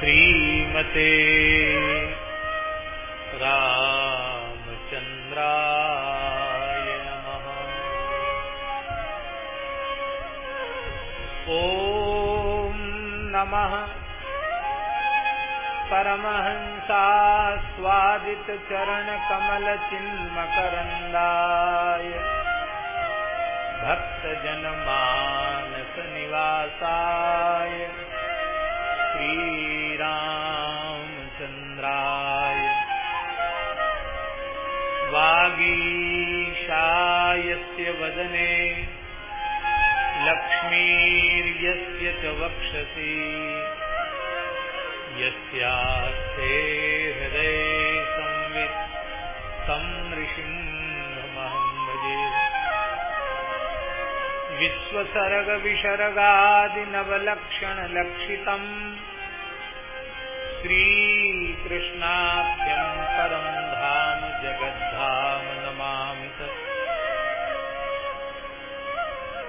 श्रीमते रामचन्द्राय नमः। ॐ नमः। परमहंसास्वादितचरणकमलचिन्मकरन्दाय। भक्तजनमानसनिवासाय। श्रीरामचन्द्राय वागीशायस्य वदने लक्ष्मीर्यस्य च वक्षसि। यस्यास्ते हृदये संवित् तं नृसिंहमहं भजे विश्वसर्गविसर्गादिनवलक्षणलक्षितम् श्रीकृष्णाख्यं परं धाम जगद्धाम नमामि तत्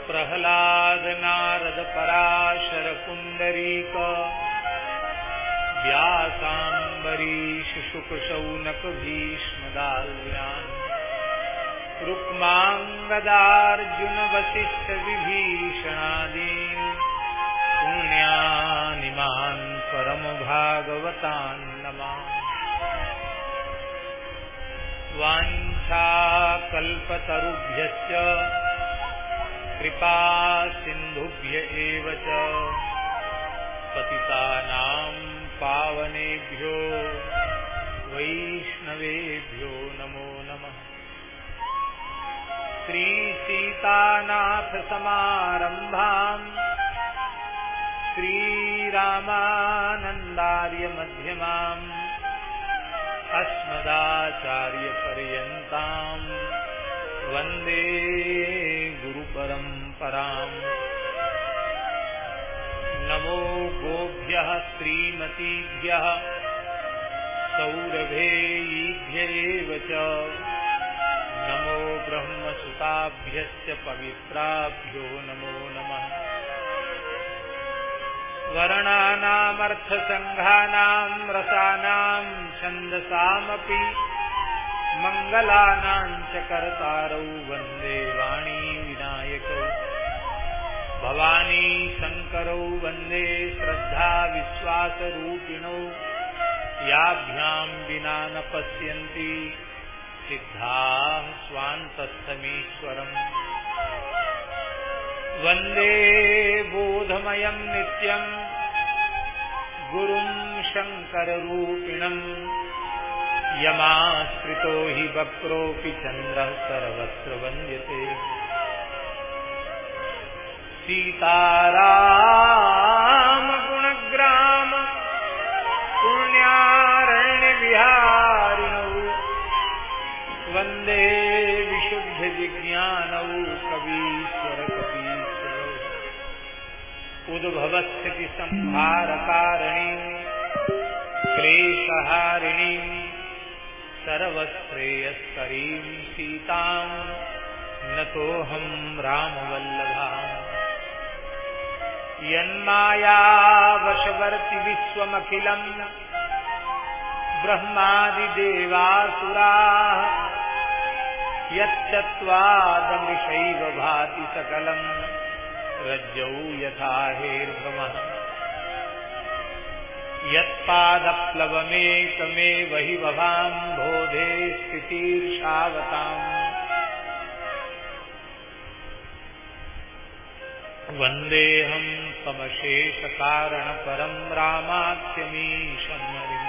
प्रह्लादनारदपराशरपुण्डरीक व्यासाम्बरीशुशुकशौनकभीष्मदाल्यान् रुक्माङ्गदार्जुनवसिष्ठविभीषणादीन् पुण्यानिमान् परमभागवतान् नमा। वाञ्छाकल्पतरुभ्यश्च कृपा सिन्धुभ्य एव च। पतितानां पावनेभ्यो वैष्णवेभ्यो नमो नमः। श्रीसीतानाथसमारम्भाम् श्रीरामानन्दार्यमध्यमाम्, अस्मदाचार्यपर्यन्ताम्, वंदे गुरुपरम्पराम्। नमो गोभ्यः श्रीमतीभ्यः सौरभेयीभ्य एव च। नमो ब्रह्मसुताभ्यश्च पवित्राभ्यो नमो नमः। वर्णानामर्थसङ्घानाम् रसानाम् छन्दसामपि मङ्गलानाम् च कर्तारौ वंदे वाणी विनायकौ भवानी शङ्करौ वंदे श्रद्धा विश्वासरूपिणौ याभ्याम् विना न पश्यन्ति। सिद्धाः स्वान्तस्थमीश्वरम् वंदे बोधमयम् नित्यम् गुरुम् शङ्कररूपिणम् यमाश्रितो हि वक्रोऽपि चन्द्रः सर्वत्र वन्द्यते। सीतारामगुणग्राम उद्भवस्थितिसंहारकारिणीम् क्लेशहारिणीम् सर्वश्रेयस्करीम् सीताम् नतोऽहम् रामवल्लभाम्। यन्मायावशवर्ति विश्वमखिलम् ब्रह्मादिदेवासुराः यच्चत्वादमृषैव भाति सकलम्। रज्जौ यथा हेर्भ्रमः यत्पादप्लवमेकमेव हि वभाम् बोधे स्थितीर्षावताम् वन्देऽहम् समशेषकारणपरम् रामाख्यमीशम् हरिम्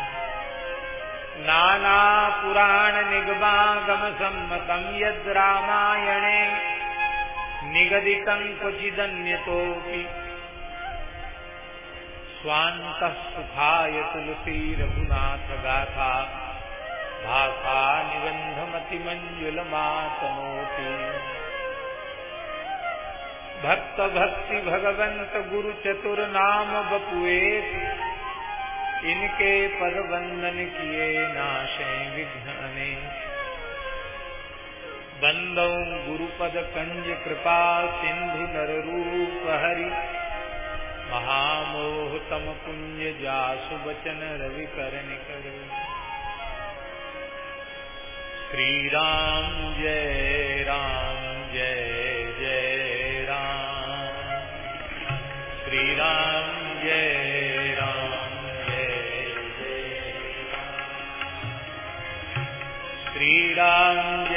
नानापुराणनिगमागमसम्मतम् निगदितम् क्वचिदन्यतोऽपि। स्वान्तः सुखाय तुलसीरघुनाथगाथा भासा निबन्धमतिमञ्जुलमातनोति भक्त भक्ति भगवंत गुरु चतुर नाम बपुएत इनके पद वंदन किए नाशे विघ्न बंदौ गुरुपद कंज कृपा सिंधु नर रूप हरि। महामोह तम कुंज जासु बचन रवि कर श्री राम जय राम, जय जय राम। श्री राम जय राम, जय जय श्री राम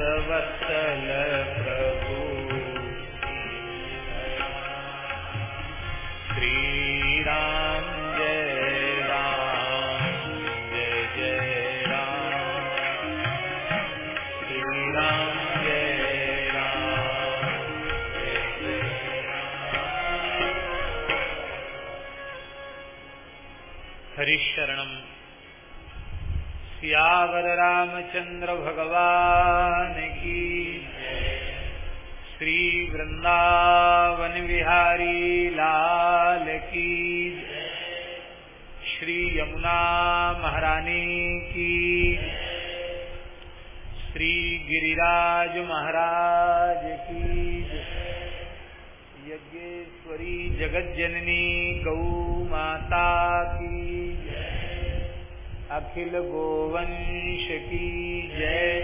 भक्तवत्सल रामचंद्र भगवान की श्री वृंदावन बिहारी लाल की श्री यमुना महारानी की श्री गिरिराज महाराज की यज्ञेश्वरी जगज्जननी गौ माता की अखिल गोवंश की जय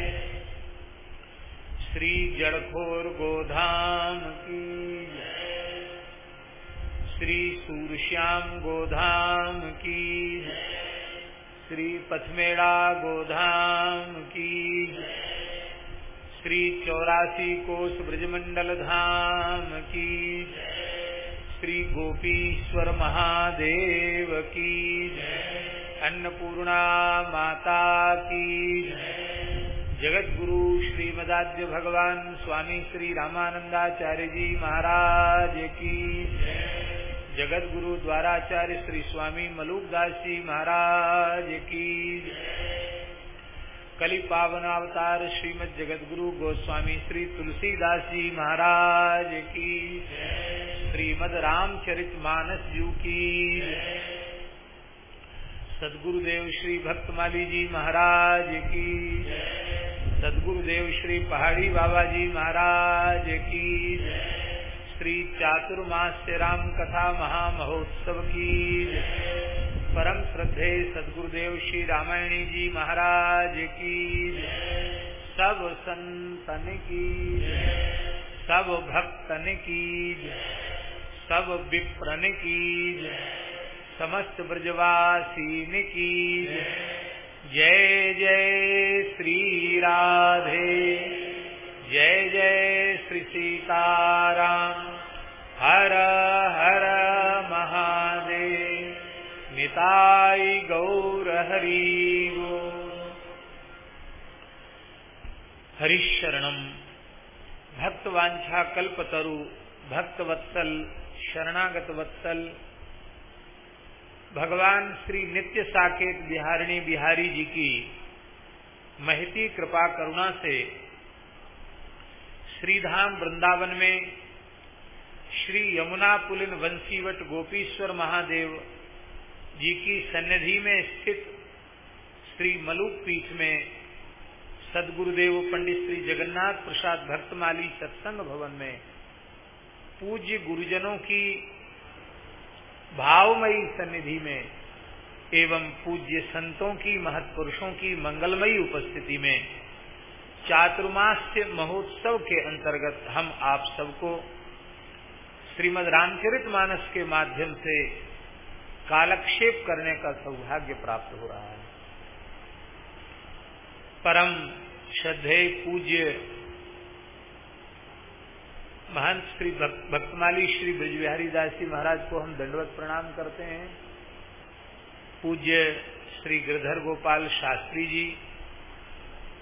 श्री जड़खोर गोधाम की। श्री सूरश्याम गोधाम की श्री पथमेड़ा गोधाम की श्री चौरासी कोष ब्रजमंडल धाम की श्री गोपीश्वर महादेव की जय। अन्नपूर्णा माता की जगत गुरु श्रीमदाद्य भगवान स्वामी श्री रामानंदाचार्य जी महाराज की जगत गुरु द्वाराचार्य श्री स्वामी मलुकदास जी महाराज की कलि पावन अवतार श्रीमद जगत गुरु गोस्वामी श्री तुलसीदास जी महाराज की श्रीमद रामचरित मानस जू की सदगुरुदेव श्री भक्तमाली जी महाराज की। सदगुरुदेव श्री पहाड़ी बाबा जी महाराज की। श्री चातुर्मास्य राम कथा महामहोत्सव की। परम श्रद्धे सदगुरुदेव श्री रामायणी जी महाराज की। सब संतन की। सब भक्तन की। सब विप्रन की। समस्त ब्रजवासीन की जय। जय श्री राधे। जय जय श्री सीताराम। हर हर महादेव। निताई गौर हरि हरिशरणम भक्तवांछा कल्पतरु भक्तवत्सल शरणागत वत्सल। भगवान श्री नित्य साकेत बिहारिणी बिहारी जी की महती कृपा करुणा से श्रीधाम वृंदावन में श्री यमुना पुलिन वंशीवट गोपीश्वर महादेव जी की सन्निधि में स्थित श्री मलुक पीठ में सदगुरुदेव पंडित श्री जगन्नाथ प्रसाद भक्तमाली सत्संग भवन में पूज्य गुरुजनों की भावमयी सन्निधि में, एवं पूज्य संतों की, महत्पुरुषों की मंगलमयी उपस्थिति में, चातुर्मास्य महोत्सव के अंतर्गत हम आप सबको श्रीमद रामचरित मानस के माध्यम से कालक्षेप करने का सौभाग्य प्राप्त हो रहा है। परम श्रद्धे पूज्य महंत श्री भक्तमाली श्री ब्रजबिहारी दास जी महाराज को हम दंडवत प्रणाम करते हैं। पूज्य श्री गिरधर गोपाल शास्त्री जी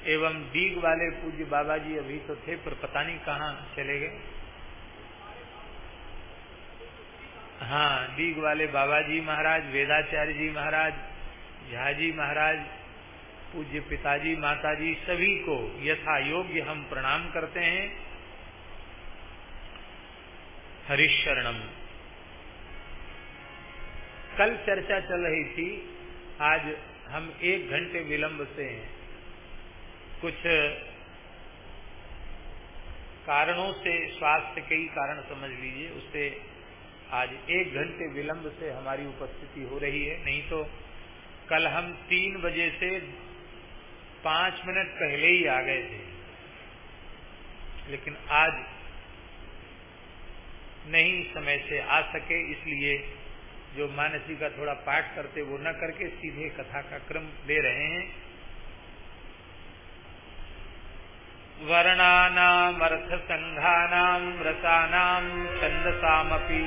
एवं डीग वाले पूज्य बाबा जी अभी तो थे पर पता नहीं कहाँ चले गए। हाँ डीग वाले बाबा जी महाराज, वेदाचार्य जी महाराज झा जी महाराज, पूज्य पिताजी, माताजी सभी को यथा योग्य हम प्रणाम करते हैं। हरिशरणम। कल चर्चा चल रही थी, आज हम एक घंटे विलंब से हैं कुछ कारणों से, स्वास्थ्य के ही कारण समझ लीजिए, उससे आज एक घंटे विलंब से हमारी उपस्थिति हो रही है। नहीं तो कल हम तीन बजे से पाँच मिनट पहले ही आ गए थे। लेकिन आज नहीं समय से आ सके, इसलिए जो मानसी का थोड़ा पाठ करते वो न करके सीधे कथा का क्रम ले रहे हैं। वर्णानाम अर्थ संघानाम रसानाम, छंदसामपि।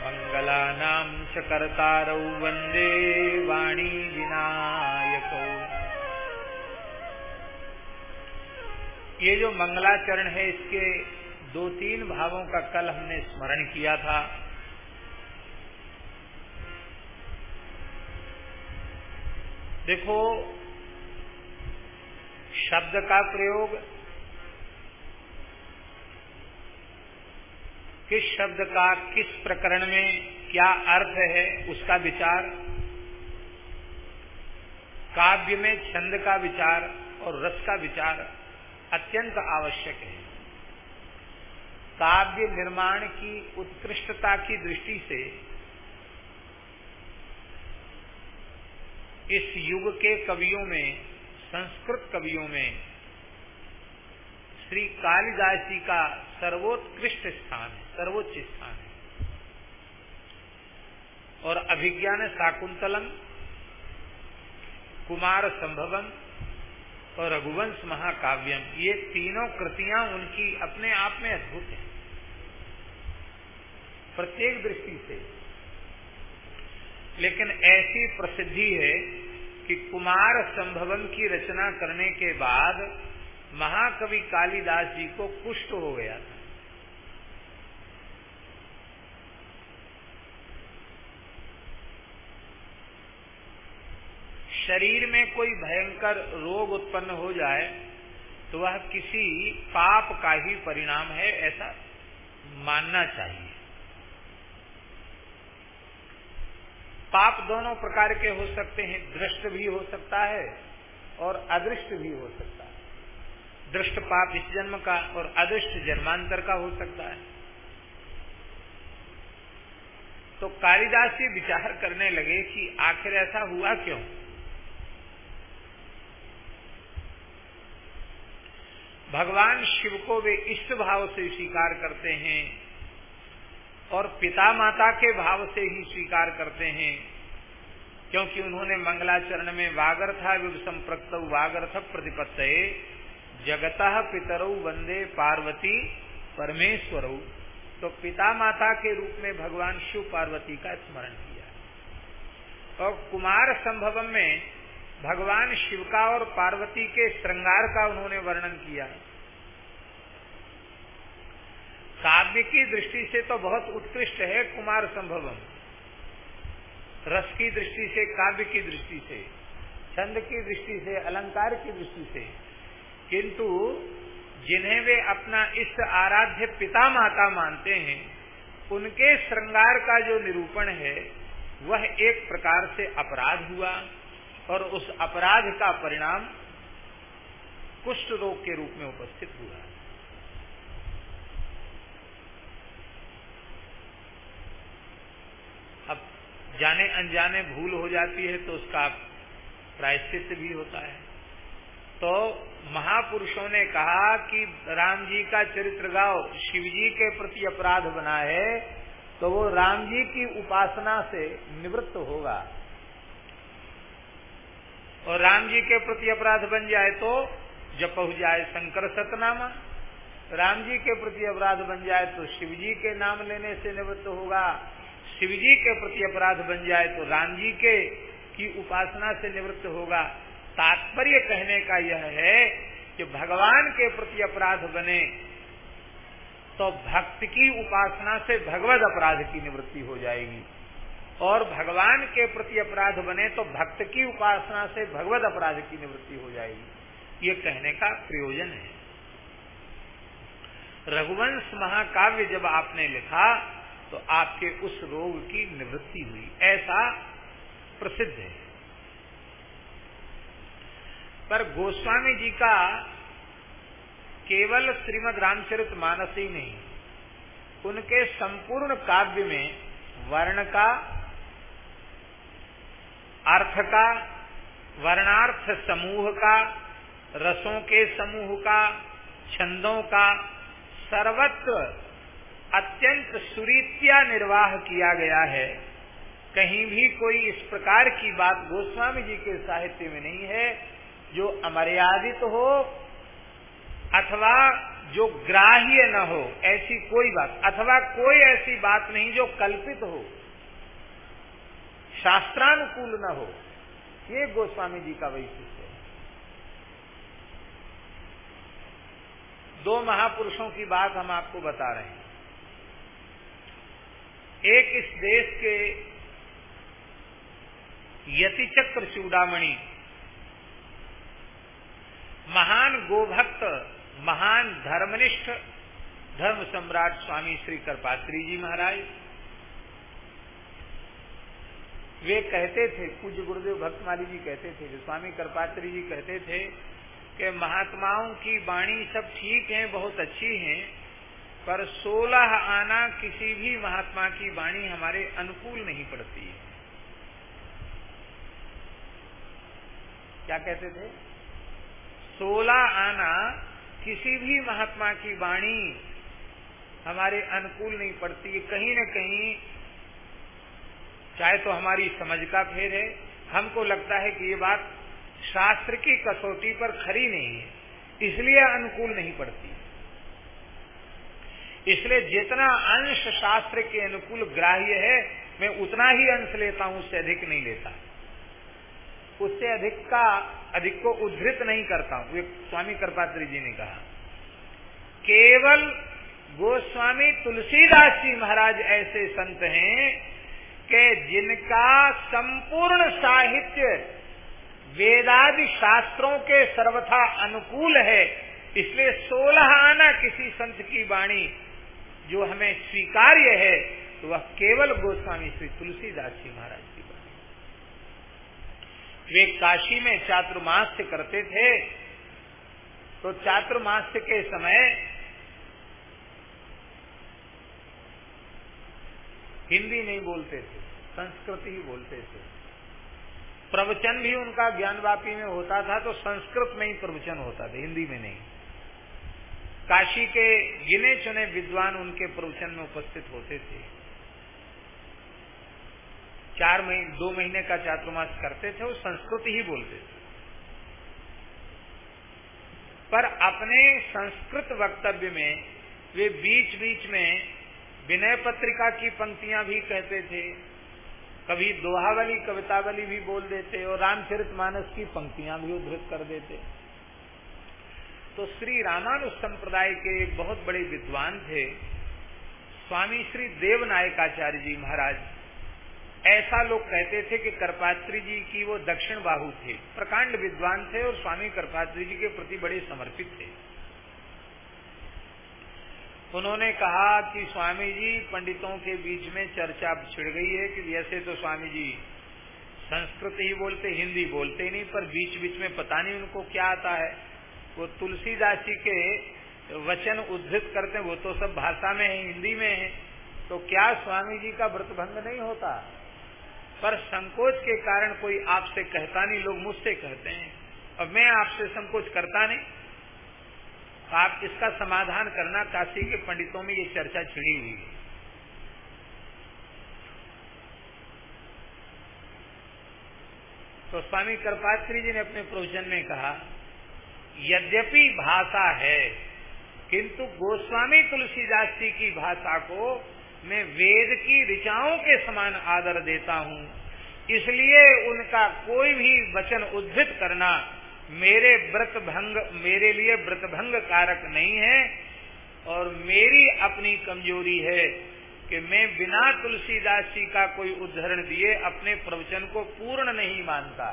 मंगलानाम च वंदे वाणी विनायक। ये जो मंगलाचरण है, इसके दो तीन भावों का कल हमने स्मरण किया था। देखो, शब्द का प्रयोग किस शब्द का किस प्रकरण में क्या अर्थ है, उसका विचार, काव्य में छंद का विचार और रस का विचार अत्यंत आवश्यक है। काव्य निर्माण की उत्कृष्टता की दृष्टि से इस युग के कवियों में, संस्कृत कवियों में, श्री कालिदास जी का सर्वोत्कृष्ट स्थान है, सर्वोच्च स्थान है। और अभिज्ञान शाकुंतलम, कुमार संभवम और रघुवंश महाकाव्यम, ये तीनों कृतियाँ उनकी अपने आप में अद्भुत हैं। प्रत्येक दृष्टि से। लेकिन ऐसी प्रसिद्धि है कि कुमार संभवन की रचना करने के बाद महाकवि कालिदास जी को कुष्ठ हो गया था। शरीर में कोई भयंकर रोग उत्पन्न हो जाए तो वह किसी पाप का ही परिणाम है, ऐसा मानना चाहिए। पाप दोनों प्रकार के हो सकते हैं, दृष्ट भी हो सकता है और अदृष्ट भी हो सकता है। दृष्ट पाप इस जन्म का और अदृष्ट जन्मांतर का हो सकता है। तो कालिदास ये विचार करने लगे कि आखिर ऐसा हुआ क्यों? भगवान शिव को वे इष्ट भाव से स्वीकार करते हैं। और पिता माता के भाव से ही स्वीकार करते हैं। क्योंकि उन्होंने मंगलाचरण में वागर्था विषम प्रक्त वागर्थ प्रतिपत्त, जगत पितरऊ वंदे पार्वती परमेश्वर। तो पिता माता के रूप में भगवान शिव पार्वती का स्मरण किया। और कुमार संभवम में भगवान शिव का और पार्वती के श्रृंगार का उन्होंने वर्णन किया। काव्य की दृष्टि से तो बहुत उत्कृष्ट है कुमार संभवम। रस की दृष्टि से, काव्य की दृष्टि से, छंद की दृष्टि से, अलंकार की दृष्टि से। किंतु जिन्हें वे अपना इष्ट आराध्य पिता माता मानते हैं, उनके श्रृंगार का जो निरूपण है, वह एक प्रकार से अपराध हुआ और उस अपराध का परिणाम कुष्ठ रोग के रूप में उपस्थित हुआ अब जाने अनजाने भूल हो जाती है तो उसका प्रायश्चित भी होता है। तो महापुरुषों ने कहा कि राम जी का चरित्र गाओ, शिव जी के प्रति अपराध बना है तो वो राम जी की उपासना से निवृत्त होगा। और राम जी के प्रति अपराध बन जाए तो जब पहुँच जाए शंकर सतनामा, राम जी के प्रति अपराध बन जाए तो शिव जी के नाम लेने से निवृत्त होगा। शिव जी के प्रति अपराध बन जाए तो राम जी के की उपासना से निवृत्त होगा। तात्पर्य कहने का यह है कि भगवान के प्रति अपराध बने तो भक्त की उपासना से भगवत अपराध की निवृत्ति हो जाएगी। और भगवान के प्रति अपराध बने तो भक्त की उपासना से भगवत अपराध की निवृत्ति हो जाएगी। ये कहने का प्रयोजन है। रघुवंश महाकाव्य जब आपने लिखा तो आपके उस रोग की निवृत्ति हुई। ऐसा प्रसिद्ध है। पर गोस्वामी जी का केवल श्रीमद रामचरित मानस ही नहीं, उनके संपूर्ण काव्य में वर्ण का, अर्थ का, वर्णार्थ समूह का, रसों के समूह का, छंदों का, सर्वत्र अत्यंत सुरीत्या निर्वाह किया गया है। कहीं भी कोई इस प्रकार की बात गोस्वामी जी के साहित्य में नहीं है, जो अमर्यादित हो अथवा जो ग्राह्य न हो, ऐसी कोई बात, अथवा कोई ऐसी बात नहीं जो कल्पित हो, शास्त्रानुकूल न हो, ये गोस्वामी जी का वैशिष्ट है। दो महापुरुषों की बात हम आपको बता रहे हैं। एक इस देश के यतिचक्र चूड़ामणि, महान गोभक्त, महान धर्मनिष्ठ, धर्म सम्राट स्वामी श्री करपात्री जी महाराज। वे कहते थे, पूज्य गुरुदेव भक्तमाली जी कहते थे जो स्वामी करपात्री जी कहते थे कि महात्माओं की वाणी सब ठीक है, बहुत अच्छी है पर सोलह आना किसी भी महात्मा की वाणी हमारे अनुकूल नहीं पड़ती। है क्या कहते थे? सोलह आना किसी भी महात्मा की वाणी हमारे अनुकूल नहीं पड़ती। है कहीं न कहीं, चाहे तो हमारी समझ का फेर है। हमको लगता है कि ये बात शास्त्र की कसौटी पर खरी नहीं है। इसलिए अनुकूल नहीं पड़ती। इसलिए जितना अंश शास्त्र के अनुकूल ग्राह्य है, मैं उतना ही अंश लेता हूँ, उससे अधिक नहीं लेता। उससे अधिक का, अधिक को उद्धृत नहीं करता हूँ। ये स्वामी कृपात्री जी ने कहा। केवल गोस्वामी तुलसीदास जी महाराज ऐसे संत हैं कि जिनका संपूर्ण साहित्य वेदादि शास्त्रों के सर्वथा अनुकूल है, इसलिए सोलह आना किसी संत की वाणी जो हमें स्वीकार्य है तो वह केवल गोस्वामी श्री तुलसीदास जी महाराज की वाणी वे काशी में चातुर्मास्य करते थे तो चातुर्मास्य के समय हिंदी नहीं बोलते थे, संस्कृत ही बोलते थे। प्रवचन भी उनका ज्ञानवापी में होता था तो संस्कृत में ही प्रवचन होता था, हिंदी में नहीं। काशी के गिने चुने विद्वान उनके प्रवचन में उपस्थित होते थे। चार महीने दो महीने का चातुर्मास करते थे, वो संस्कृत ही बोलते थे। पर अपने संस्कृत वक्तव्य में, वे बीच बीच में विनय पत्रिका की पंक्तियाँ भी कहते थे, कभी दोहावली, कवितावली भी बोल देते, और रामचरित मानस की पंक्तियाँ भी उद्धृत कर देते। तो श्री रामानुज संप्रदाय के एक बहुत बड़े विद्वान थे, स्वामी श्री देवनायकाचार्य जी महाराज। ऐसा लोग कहते थे कि करपात्री जी की वो दक्षिण बाहु थे। प्रकांड विद्वान थे और स्वामी करपात्री जी के प्रति बड़े समर्पित थे। उन्होंने कहा कि स्वामी जी, पंडितों के बीच में चर्चा छिड़ गई है कि जैसे तो स्वामी जी संस्कृत ही बोलते, हिंदी बोलते नहीं, पर बीच बीच में पता नहीं उनको क्या आता है। वो तुलसीदास जी के वचन उद्धृत करते वो तो सब भाषा में है, हिंदी में है तो क्या स्वामी जी का व्रत भंग नहीं होता? पर संकोच के कारण कोई आपसे कहता नहीं, लोग मुझसे कहते हैं। और मैं आपसे संकोच करता नहीं। तो आप इसका समाधान करना काशी के पंडितों में ये चर्चा छिड़ी हुई है। तो स्वामी कृपात्री जी ने अपने प्रवचन में कहा यद्यपि भाषा है, किंतु गोस्वामी तुलसीदास जी की भाषा को मैं वेद की ऋचाओं के समान आदर देता हूँ। इसलिए उनका कोई भी वचन उद्धृत करना मेरे व्रत भंग, मेरे लिए व्रत भंग कारक नहीं है और मेरी अपनी कमज़ोरी है कि मैं बिना तुलसीदास जी का कोई उदाहरण दिए अपने प्रवचन को पूर्ण नहीं मानता।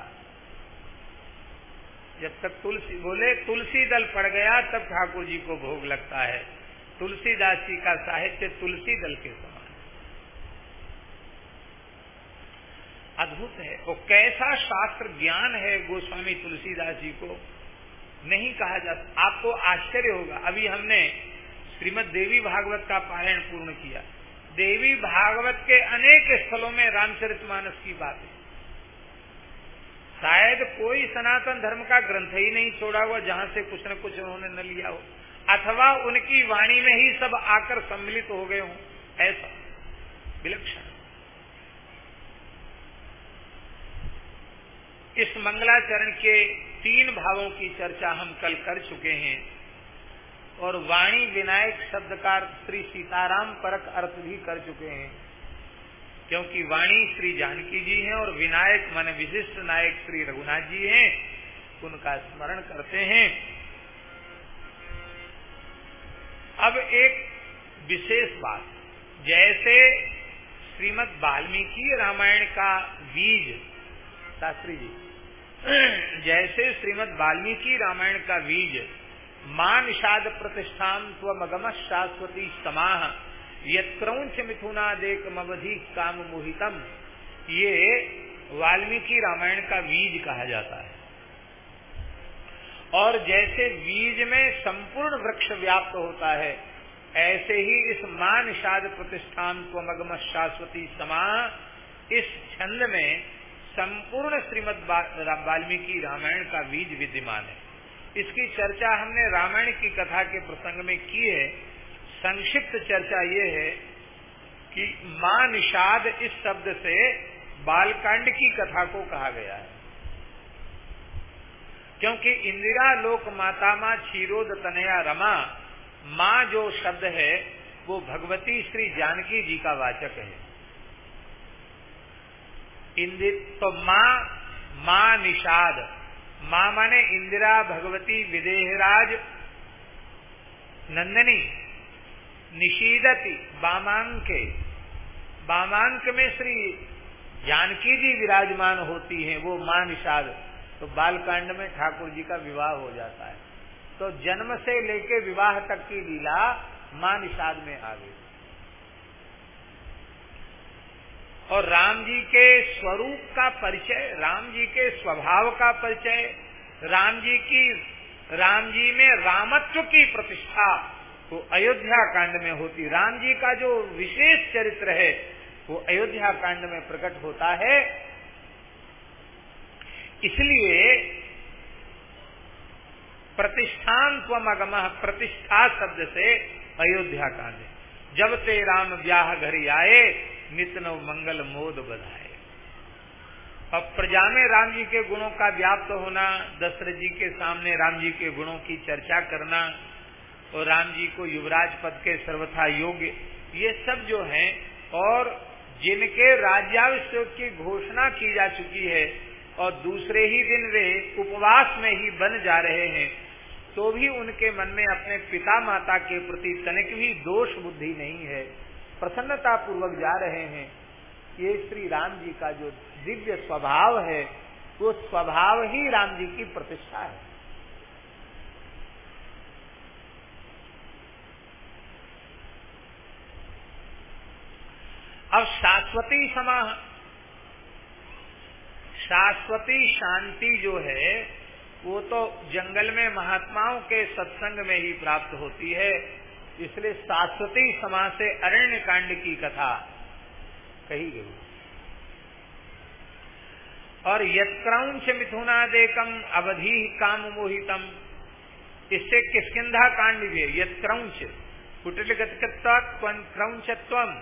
जब तक तुलसी, बोले, तुलसी दल पड़ गया, तब ठाकुर जी को भोग लगता है। तुलसीदास जी का साहित्य तुलसी दल के समान अद्भुत है। वो कैसा शास्त्र ज्ञान है गोस्वामी तुलसीदास जी को? नहीं कहा जा आपको आश्चर्य होगा। अभी हमने श्रीमद देवी भागवत का पारायण पूर्ण किया। देवी भागवत के अनेक स्थलों में रामचरितमानस की बात। है शायद कोई सनातन धर्म का ग्रंथ ही नहीं छोड़ा हुआ जहाँ से कुछ न कुछ उन्होंने न लिया हो। अथवा उनकी वाणी में ही सब आकर सम्मिलित हो गए हों। ऐसा। विलक्षण। इस मंगलाचरण के तीन भावों की चर्चा हम कल कर चुके हैं और वाणी विनायक शब्द का श्री सीताराम परक अर्थ भी कर चुके हैं। क्योंकि वाणी श्री जानकी जी हैं और विनायक मन विशिष्ट नायक श्री रघुनाथ जी हैं, उनका स्मरण करते हैं। अब एक विशेष बात, जैसे श्रीमद वाल्मीकि रामायण का बीज, शास्त्री जी, जैसे श्रीमद वाल्मीकि रामायण का बीज माँ निषाद प्रतिष्ठान स्वमगम शाश्वती समाह यौंच मिथुनादेक मवधि काम मोहितम ये वाल्मीकि रामायण का बीज कहा जाता है। और जैसे बीज में संपूर्ण वृक्ष व्याप्त होता है, ऐसे ही इस माँ निषाद प्रतिष्ठान स्वमगम शाश्वती समा, इस छंद में संपूर्ण श्रीमद वाल्मीकि रामायण का बीज विद्यमान है। इसकी चर्चा हमने रामायण की कथा के प्रसंग में की है। संक्षिप्त चर्चा ये है कि माँ निषाद इस शब्द से बालकांड की कथा को कहा गया है। क्योंकि इंदिरा लोक माता माँ क्षीरोद तनया रमा, माँ जो शब्द है, वो भगवती श्री जानकी जी का वाचक है। इंदिर तो माँ माँ निषाद, माँ माने इंदिरा भगवती विदेहराज नंदनी निषीदति, बामांक। बामांक में श्री जानकी जी विराजमान होती हैं, वो माँ निषाद। तो बालकांड में ठाकुर जी का विवाह हो जाता है। तो जन्म से लेके विवाह तक की लीला माँ निषाद में आ गई। और राम जी के स्वरूप का परिचय, राम जी के स्वभाव का परिचय, राम जी की, राम जी में रामत्व की प्रतिष्ठा वो अयोध्या कांड में होती, राम जी का जो विशेष चरित्र है, वो अयोध्या कांड में प्रकट होता है। इसलिए प्रतिष्ठान स्वमगम प्रतिष्ठा शब्द से अयोध्या कांड जब से राम ब्याह घर आए नितन मंगल मोद बधाए। और प्रजा में राम जी के गुणों का व्याप्त होना, दशरथ जी के सामने राम जी के गुणों की चर्चा करना और राम जी को युवराज पद के सर्वथा योग्य। ये सब जो है और जिनके राज्याभिषेक की घोषणा की जा चुकी है और दूसरे ही दिन वे उपवास में ही बन जा रहे हैं तो भी उनके मन में अपने पिता माता के प्रति तनिक भी दोष बुद्धि नहीं है। प्रसन्नता पूर्वक जा रहे हैं। ये श्री राम जी का जो दिव्य स्वभाव है, वो स्वभाव ही राम जी की प्रतिष्ठा है। अब शाश्वती समा शाश्वती शांति जो है, वो तो जंगल में महात्माओं के सत्संग में ही प्राप्त होती है। इसलिए शाश्वती समा से अरण्य कांड की कथा कही गई। और यत्क्रौंच मिथुनादेकम अवधि काम मोहितम। इससे किसकिधा कांड भी है। यत्क्रौंच कुटिल क्रौंचत्व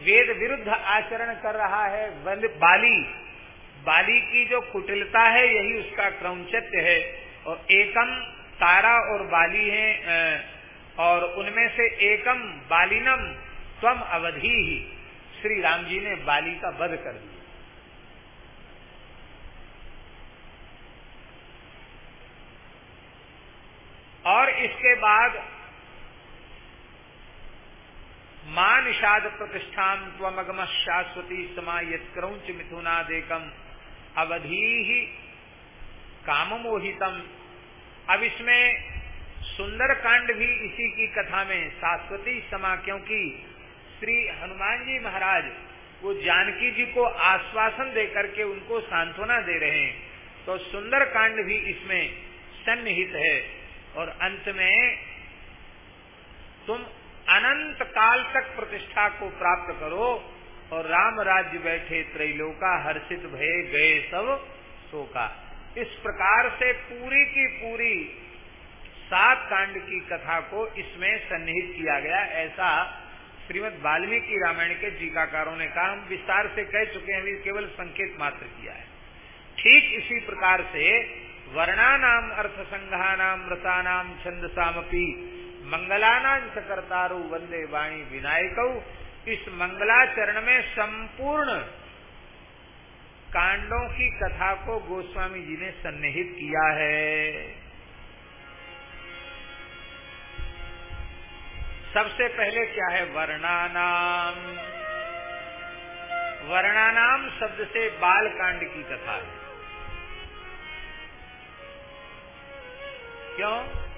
वेद विरुद्ध आचरण कर रहा है बाली। बाली की जो कुटिलता है, यही उसका क्रौंचत्य है। और एकम तारा और बाली है और उनमें से एकम बालिनम स्वम अवधि ही। श्री राम जी ने बाली का वध कर दिया। और इसके बाद माँ निषाद प्रतिष्ठान त्वमगम शाश्वती समायत क्रौच मिथुनादेकम। अवधि ही काममोहितम। अब इसमें सुंदर कांड भी इसी की कथा में शाश्वती समा क्योंकि श्री हनुमान जी महाराज वो जानकी जी को आश्वासन देकर के उनको सांत्वना दे रहे हैं तो सुंदर कांड भी इसमें सन्निहित है। और अंत में तुम अनंत काल तक प्रतिष्ठा को प्राप्त करो और राम राज्य बैठे त्रैलोका हर्षित भय, गए सब शोका। इस प्रकार से पूरी की पूरी सात कांड की कथा को इसमें सन्निहित किया गया। ऐसा श्रीमद वाल्मीकि रामायण के टीकाकारों ने कहा। हम विस्तार से कह चुके हैं, अभी केवल संकेत मात्र किया है। ठीक इसी प्रकार से वर्णानाम अर्थ संघानाम व्रतानाम छंदसामपी मंगलानाम सकर्तारु वंदे वाणी विनायक। इस मंगलाचरण में संपूर्ण कांडों की कथा को गोस्वामी जी ने सन्निहित किया है। सबसे पहले क्या है? वर्णानाम। वर्णानाम शब्द से बाल कांड की कथा है। क्यों?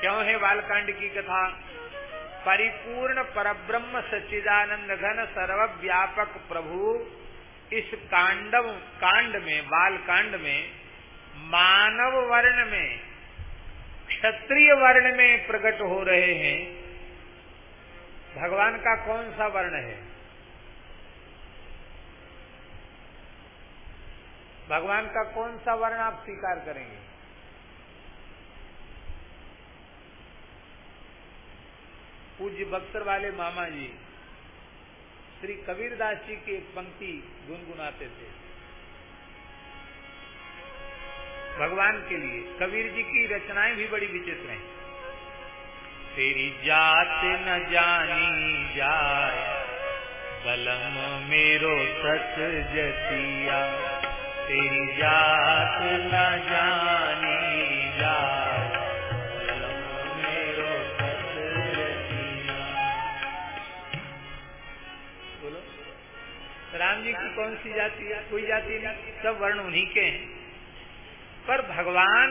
क्यों है बालकांड की कथा? परिपूर्ण परब्रह्म सच्चिदानंद घन सर्वव्यापक प्रभु, इस कांडव, कांड में बाल कांड में, मानव वर्ण में, क्षत्रिय वर्ण में प्रकट हो रहे हैं। भगवान का कौन सा वर्ण है? भगवान का कौन सा वर्ण आप स्वीकार करेंगे? पूज्य बक्सर वाले मामा जी, श्री कबीरदास जी की एक पंक्ति गुनगुनाते थे। भगवान के लिए, कबीर जी की रचनाएँ भी बड़ी विचित्र हैं। तेरी जात न जानी जाए, बलम मेरो सत जतिया तेरी जात न जानी राम जी की कौन सी जाति कोई जाति नहीं। सब वर्ण उन्हीं के हैं। पर भगवान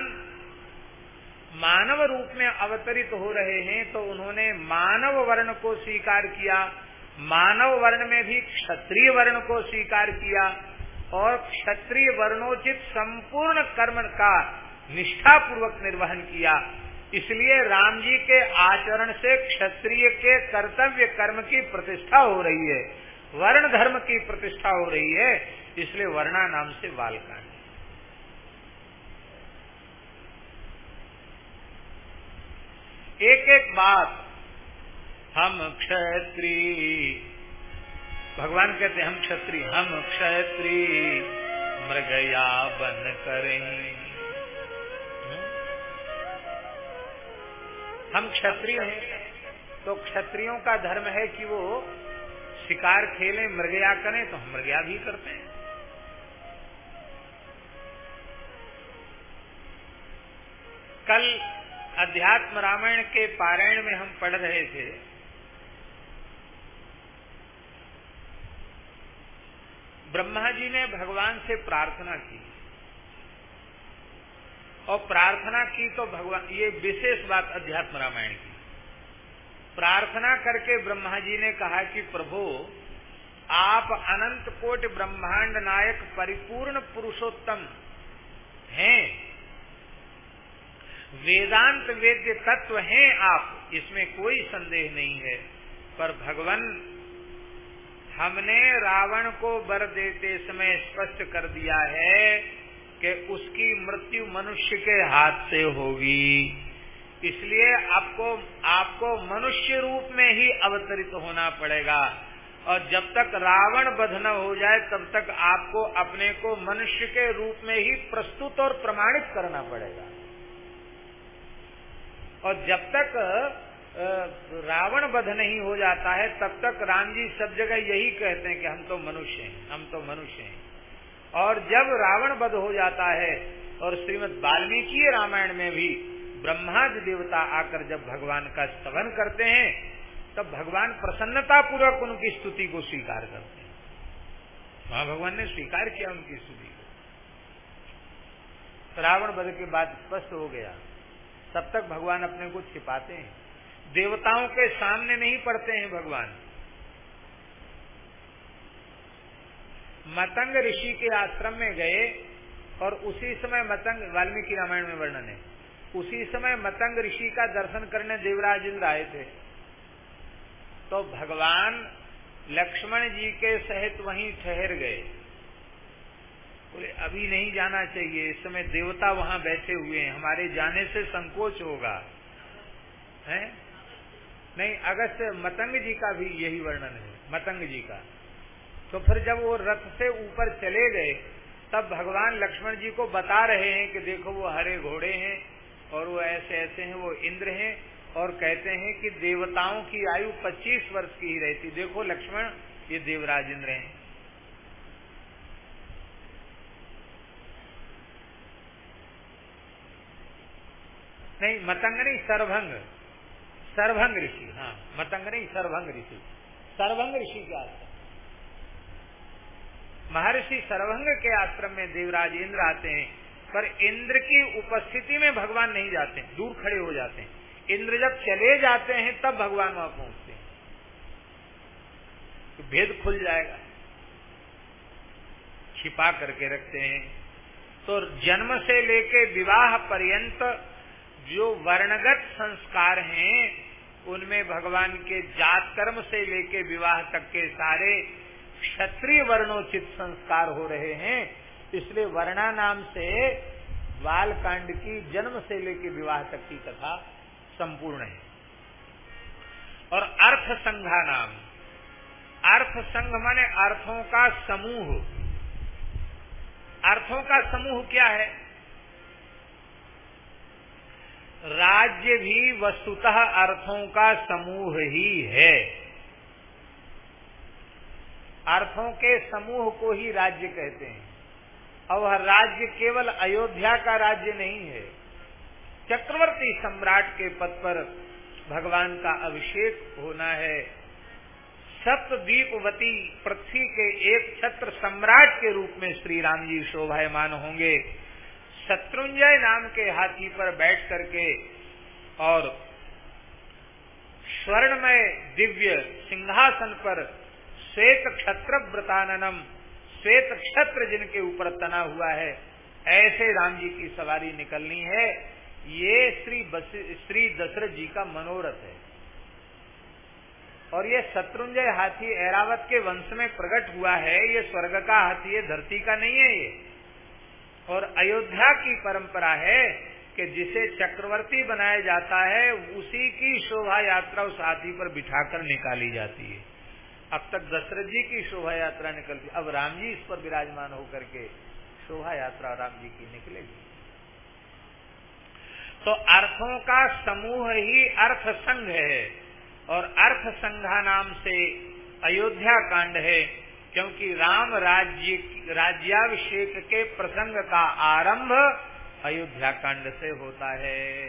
मानव रूप में अवतरित हो रहे हैं तो उन्होंने मानव वर्ण को स्वीकार किया, मानव वर्ण में भी क्षत्रिय वर्ण को स्वीकार किया, और क्षत्रिय वर्णोचित संपूर्ण कर्म का निष्ठा पूर्वक निर्वहन किया। इसलिए राम जी के आचरण से क्षत्रिय के कर्तव्य कर्म की प्रतिष्ठा हो रही है। वर्ण धर्म की प्रतिष्ठा हो रही है, इसलिए वर्णा नाम से बालकांड। एक एक बात हम क्षत्रिय भगवान कहते हैं हम क्षत्रिय हम क्षत्रिय मृगया बन करें हम क्षत्रिय हैं तो क्षत्रियों का धर्म है कि वो शिकार खेलें मृगया करें तो हम मृगया भी करते हैं। कल अध्यात्म रामायण के पारायण में हम पढ़ रहे थे, ब्रह्मा जी ने भगवान से प्रार्थना की। और प्रार्थना की तो भगवान, ये विशेष बात अध्यात्म रामायण की। प्रार्थना करके ब्रह्मा जी ने कहा कि प्रभु, आप अनंत कोट ब्रह्मांड नायक परिपूर्ण पुरुषोत्तम हैं। वेदांत वेद्य तत्व हैं आप, इसमें कोई संदेह नहीं है। पर भगवान, हमने रावण को बर देते समय स्पष्ट कर दिया है कि उसकी मृत्यु मनुष्य के हाथ से होगी। इसलिए आपको आपको मनुष्य रूप में ही अवतरित होना पड़ेगा। और जब तक रावण बध न हो जाए, तब तक आपको अपने को मनुष्य के रूप में ही प्रस्तुत और प्रमाणित करना पड़ेगा। और जब तक रावण बध नहीं हो जाता है, तब तक राम जी सब जगह यही कहते हैं कि हम तो मनुष्य हैं, हम तो मनुष्य हैं। और जब रावण बध हो जाता है, और श्रीमद वाल्मीकि रामायण में भी ब्रह्माद देवता आकर जब भगवान का स्तवन करते हैं, तब भगवान प्रसन्नता पूर्वक उनकी स्तुति को स्वीकार करते हैं। वहाँ भगवान ने स्वीकार किया उनकी स्तुति को। रावण बध के बाद स्पष्ट हो गया। तब तक भगवान अपने को छिपाते हैं। देवताओं के सामने नहीं पड़ते हैं भगवान। मतंग ऋषि के आश्रम में गए और उसी समय मतंग वाल्मीकि रामायण में वर्णन है। उसी समय मतंग ऋषि का दर्शन करने देवराज इंद्र आए थे। तो भगवान लक्ष्मण जी के सहित वहीं ठहर गए। बोले, अभी नहीं जाना चाहिए, इस समय देवता वहाँ बैठे हुए हैं, हमारे जाने से संकोच होगा। है? नहीं, अगस्त मतंग जी का भी यही वर्णन है, मतंग जी का। तो फिर जब वो रथ से ऊपर चले गए, तब भगवान लक्ष्मण जी को बता रहे हैं कि देखो, वो हरे घोड़े हैं और वो ऐसे ऐसे हैं, वो इंद्र हैं और कहते हैं कि देवताओं की आयु 25 वर्ष की ही रहती। देखो लक्ष्मण, ये देवराज इंद्र हैं। नहीं मतंग नहीं सर्वभंग सर्वभंग ऋषि हाँ मतंग नहीं सर्वभंग ऋषि। सर्वभंग ऋषि के आश्रम। महर्षि सर्वभंग के आश्रम में देवराज इंद्र आते हैं। पर इंद्र की उपस्थिति में भगवान नहीं जाते, दूर खड़े हो जाते हैं। इंद्र जब चले जाते हैं, तब भगवान वहाँ पहुँचते हैं। तो भेद खुल जाएगा। छिपा करके रखते हैं। तो जन्म से लेके विवाह पर्यंत जो वर्णगत संस्कार हैं, उनमें भगवान के जात कर्म से लेके विवाह तक के सारे क्षत्रिय वर्णोचित संस्कार हो रहे हैं। इसलिए वर्णा नाम से बाल कांड की जन्म से लेके विवाह तक की कथा संपूर्ण है। और अर्थ संघा नाम अर्थ संघ माने अर्थों का समूह। अर्थों का समूह क्या है? राज्य भी वस्तुतः अर्थों का समूह ही है। अर्थों के समूह को ही राज्य कहते हैं। और वह राज्य केवल अयोध्या का राज्य नहीं है। चक्रवर्ती सम्राट के पद पर भगवान का अभिषेक होना है। सप्तदीपवती पृथ्वी के एक छत्र सम्राट के रूप में श्री राम जी शोभायमान होंगे। शत्रुंजय नाम के हाथी पर बैठ करके और स्वर्णमय दिव्य सिंहासन पर श्वेत क्षत्र व्रताननम श्वेत क्षत्र जिनके ऊपर तना हुआ है, ऐसे राम जी की सवारी निकलनी है। ये श्री श्री दशरथ जी का मनोरथ है। और ये शत्रुंजय हाथी ऐरावत के वंश में प्रकट हुआ है, ये स्वर्ग का हाथी है, धरती का नहीं है ये। और अयोध्या की परंपरा है कि जिसे चक्रवर्ती बनाया जाता है, उसी की शोभा यात्रा उस हाथी पर बिठाकर निकाली जाती है। अब तक दशरथ जी की शोभा यात्रा निकलती अब राम जी इस पर विराजमान होकर के शोभा यात्रा राम जी की निकलेगी। तो अर्थों का समूह ही अर्थ संघ है और अर्थ संघा नाम से अयोध्या कांड है, क्योंकि राम राज्य राज्याभिषेक के प्रसंग का आरंभ अयोध्या कांड से होता है।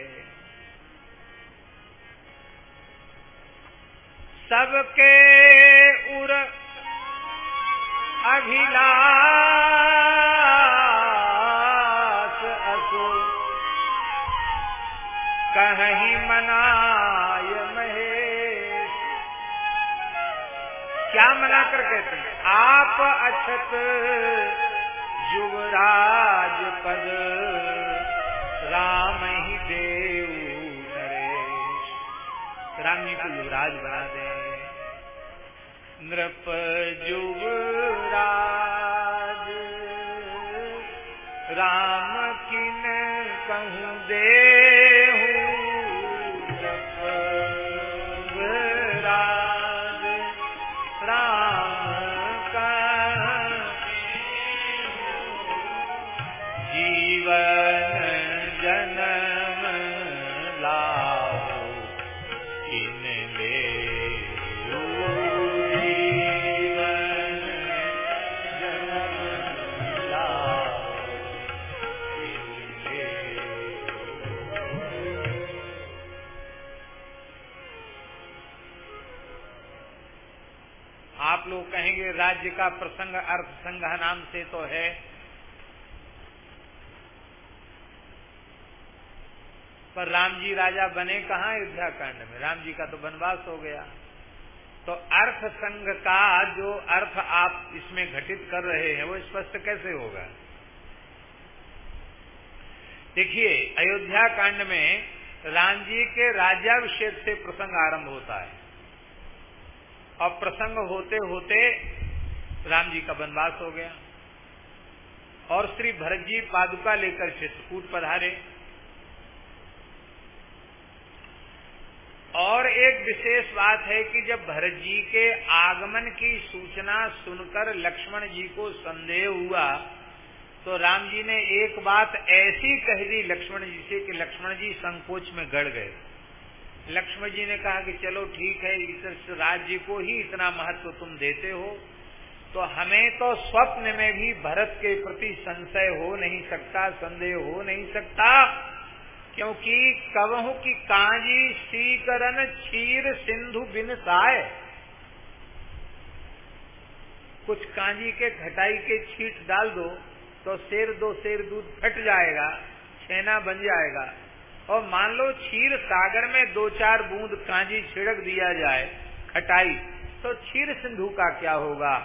सबके उर अभिलाष असु। कहीं मनाय महेश। क्या मना कर कहते आप अछत युवराज पद। राम ही देव नरेश। राम जी को युवराज बना दे। नृप युवराज राम राज्य का प्रसंग अर्थ संघ नाम से तो है। पर राम जी राजा बने कहा अयोध्या कांड में? राम जी का तो वनवास हो गया। तो अर्थ संघ का जो अर्थ आप इसमें घटित कर रहे हैं, वो स्पष्ट कैसे होगा? देखिए अयोध्या कांड में राम जी के राज्याभिषेक से प्रसंग आरंभ होता है। और प्रसंग होते होते राम जी का वनवास हो गया। और श्री भरत जी पादुका लेकर चित्रकूट पधारे। और एक विशेष बात है कि जब भरत जी के आगमन की सूचना सुनकर लक्ष्मण जी को संदेह हुआ तो राम जी ने एक बात ऐसी कह दी लक्ष्मण जी से कि लक्ष्मण जी संकोच में गड़ गए। लक्ष्मण जी ने कहा कि चलो ठीक है, इस राज्य को ही इतना महत्व तुम देते हो। तो हमें तो स्वप्न में भी भरत के प्रति संशय हो नहीं सकता, संदेह हो नहीं सकता, क्योंकि कवहू की कांजी सीकरन छीर सिंधु बिन साय। कुछ कांजी के खटाई के छीट डाल दो तो शेर दो शेर दूध फट जाएगा, छेना बन जाएगा। और मान लो क्षीर सागर में दो चार बूंद कांजी छिड़क दिया जाए, खटाई तो क्षीर सिंधु का क्या होगा?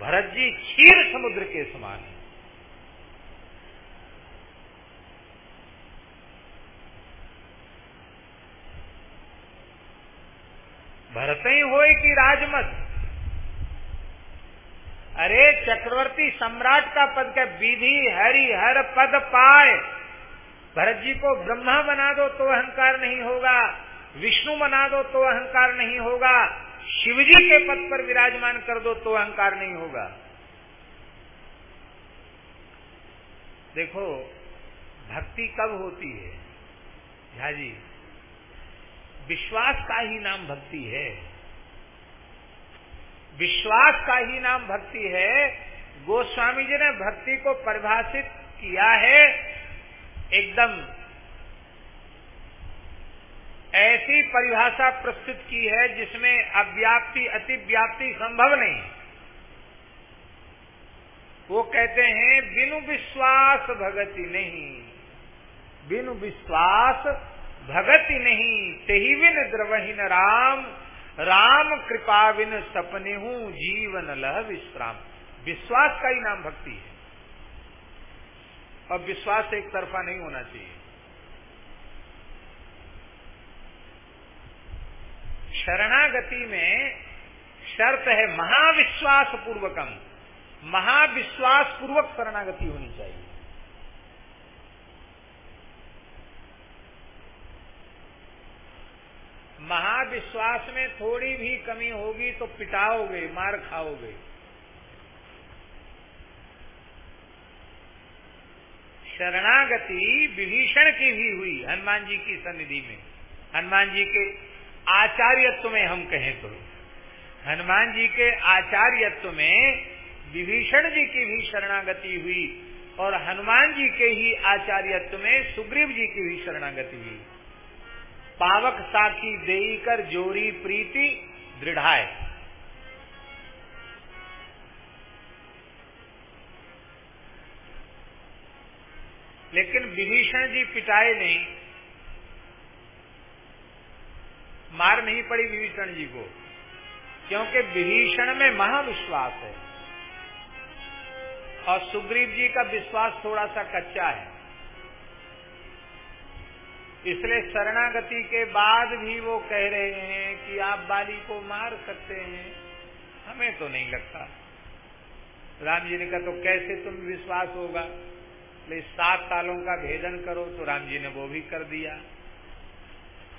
भरत जी क्षीर समुद्र के समान है। भरत ही हो कि राजमत अरे चक्रवर्ती सम्राट का पद का विधि, हरि, हर पद पाए। भरत जी को ब्रह्मा बना दो तो अहंकार नहीं होगा, विष्णु बना दो तो अहंकार नहीं होगा। शिव जी के पद पर विराजमान कर दो तो अहंकार नहीं होगा। देखो, भक्ति कब होती है? झा जी, विश्वास का ही नाम भक्ति है। विश्वास का ही नाम भक्ति है। गोस्वामी जी ने भक्ति को परिभाषित किया है, एकदम ऐसी परिभाषा प्रस्तुत की है जिसमें अव्याप्ति, अतिव्याप्ति संभव नहीं वो कहते हैं, बिनु विश्वास भगति नहीं। बिनु विश्वास भगति नहीं। तेही बिन द्रवहीन राम राम कृपा बिन सपने हूँ जीवन लह विश्राम। विश्वास का ही नाम भक्ति है। और विश्वास एक तरफा नहीं होना चाहिए। शरणागति में शर्त है महाविश्वास पूर्वकम महाविश्वास पूर्वक शरणागति होनी चाहिए। महाविश्वास में थोड़ी भी कमी होगी तो पिटाओगे, मार खाओगे। शरणागति विभीषण की भी हुई हनुमान जी की सन्निधि में। हनुमान जी के आचार्यत्व में हम कहें तो। हनुमान जी के आचार्यत्व में विभीषण जी की भी शरणागति हुई और हनुमान जी के ही आचार्यत्व में सुग्रीव जी की भी शरणागति हुई। पावक साखी देई कर जोरी प्रीति दृढ़ाए लेकिन विभीषण जी पिटाए नहीं। मार नहीं पड़ी विभीषण जी को, क्योंकि विभीषण में महाविश्वास है। और सुग्रीव जी का विश्वास थोड़ा सा कच्चा है। इसलिए शरणागति के बाद भी वो कह रहे हैं कि आप बाली को मार सकते हैं। हमें तो नहीं लगता। राम जी ने कहा तो कैसे तुम विश्वास होगा? सात तालों का भेदन करो तो राम जी ने वो भी कर दिया।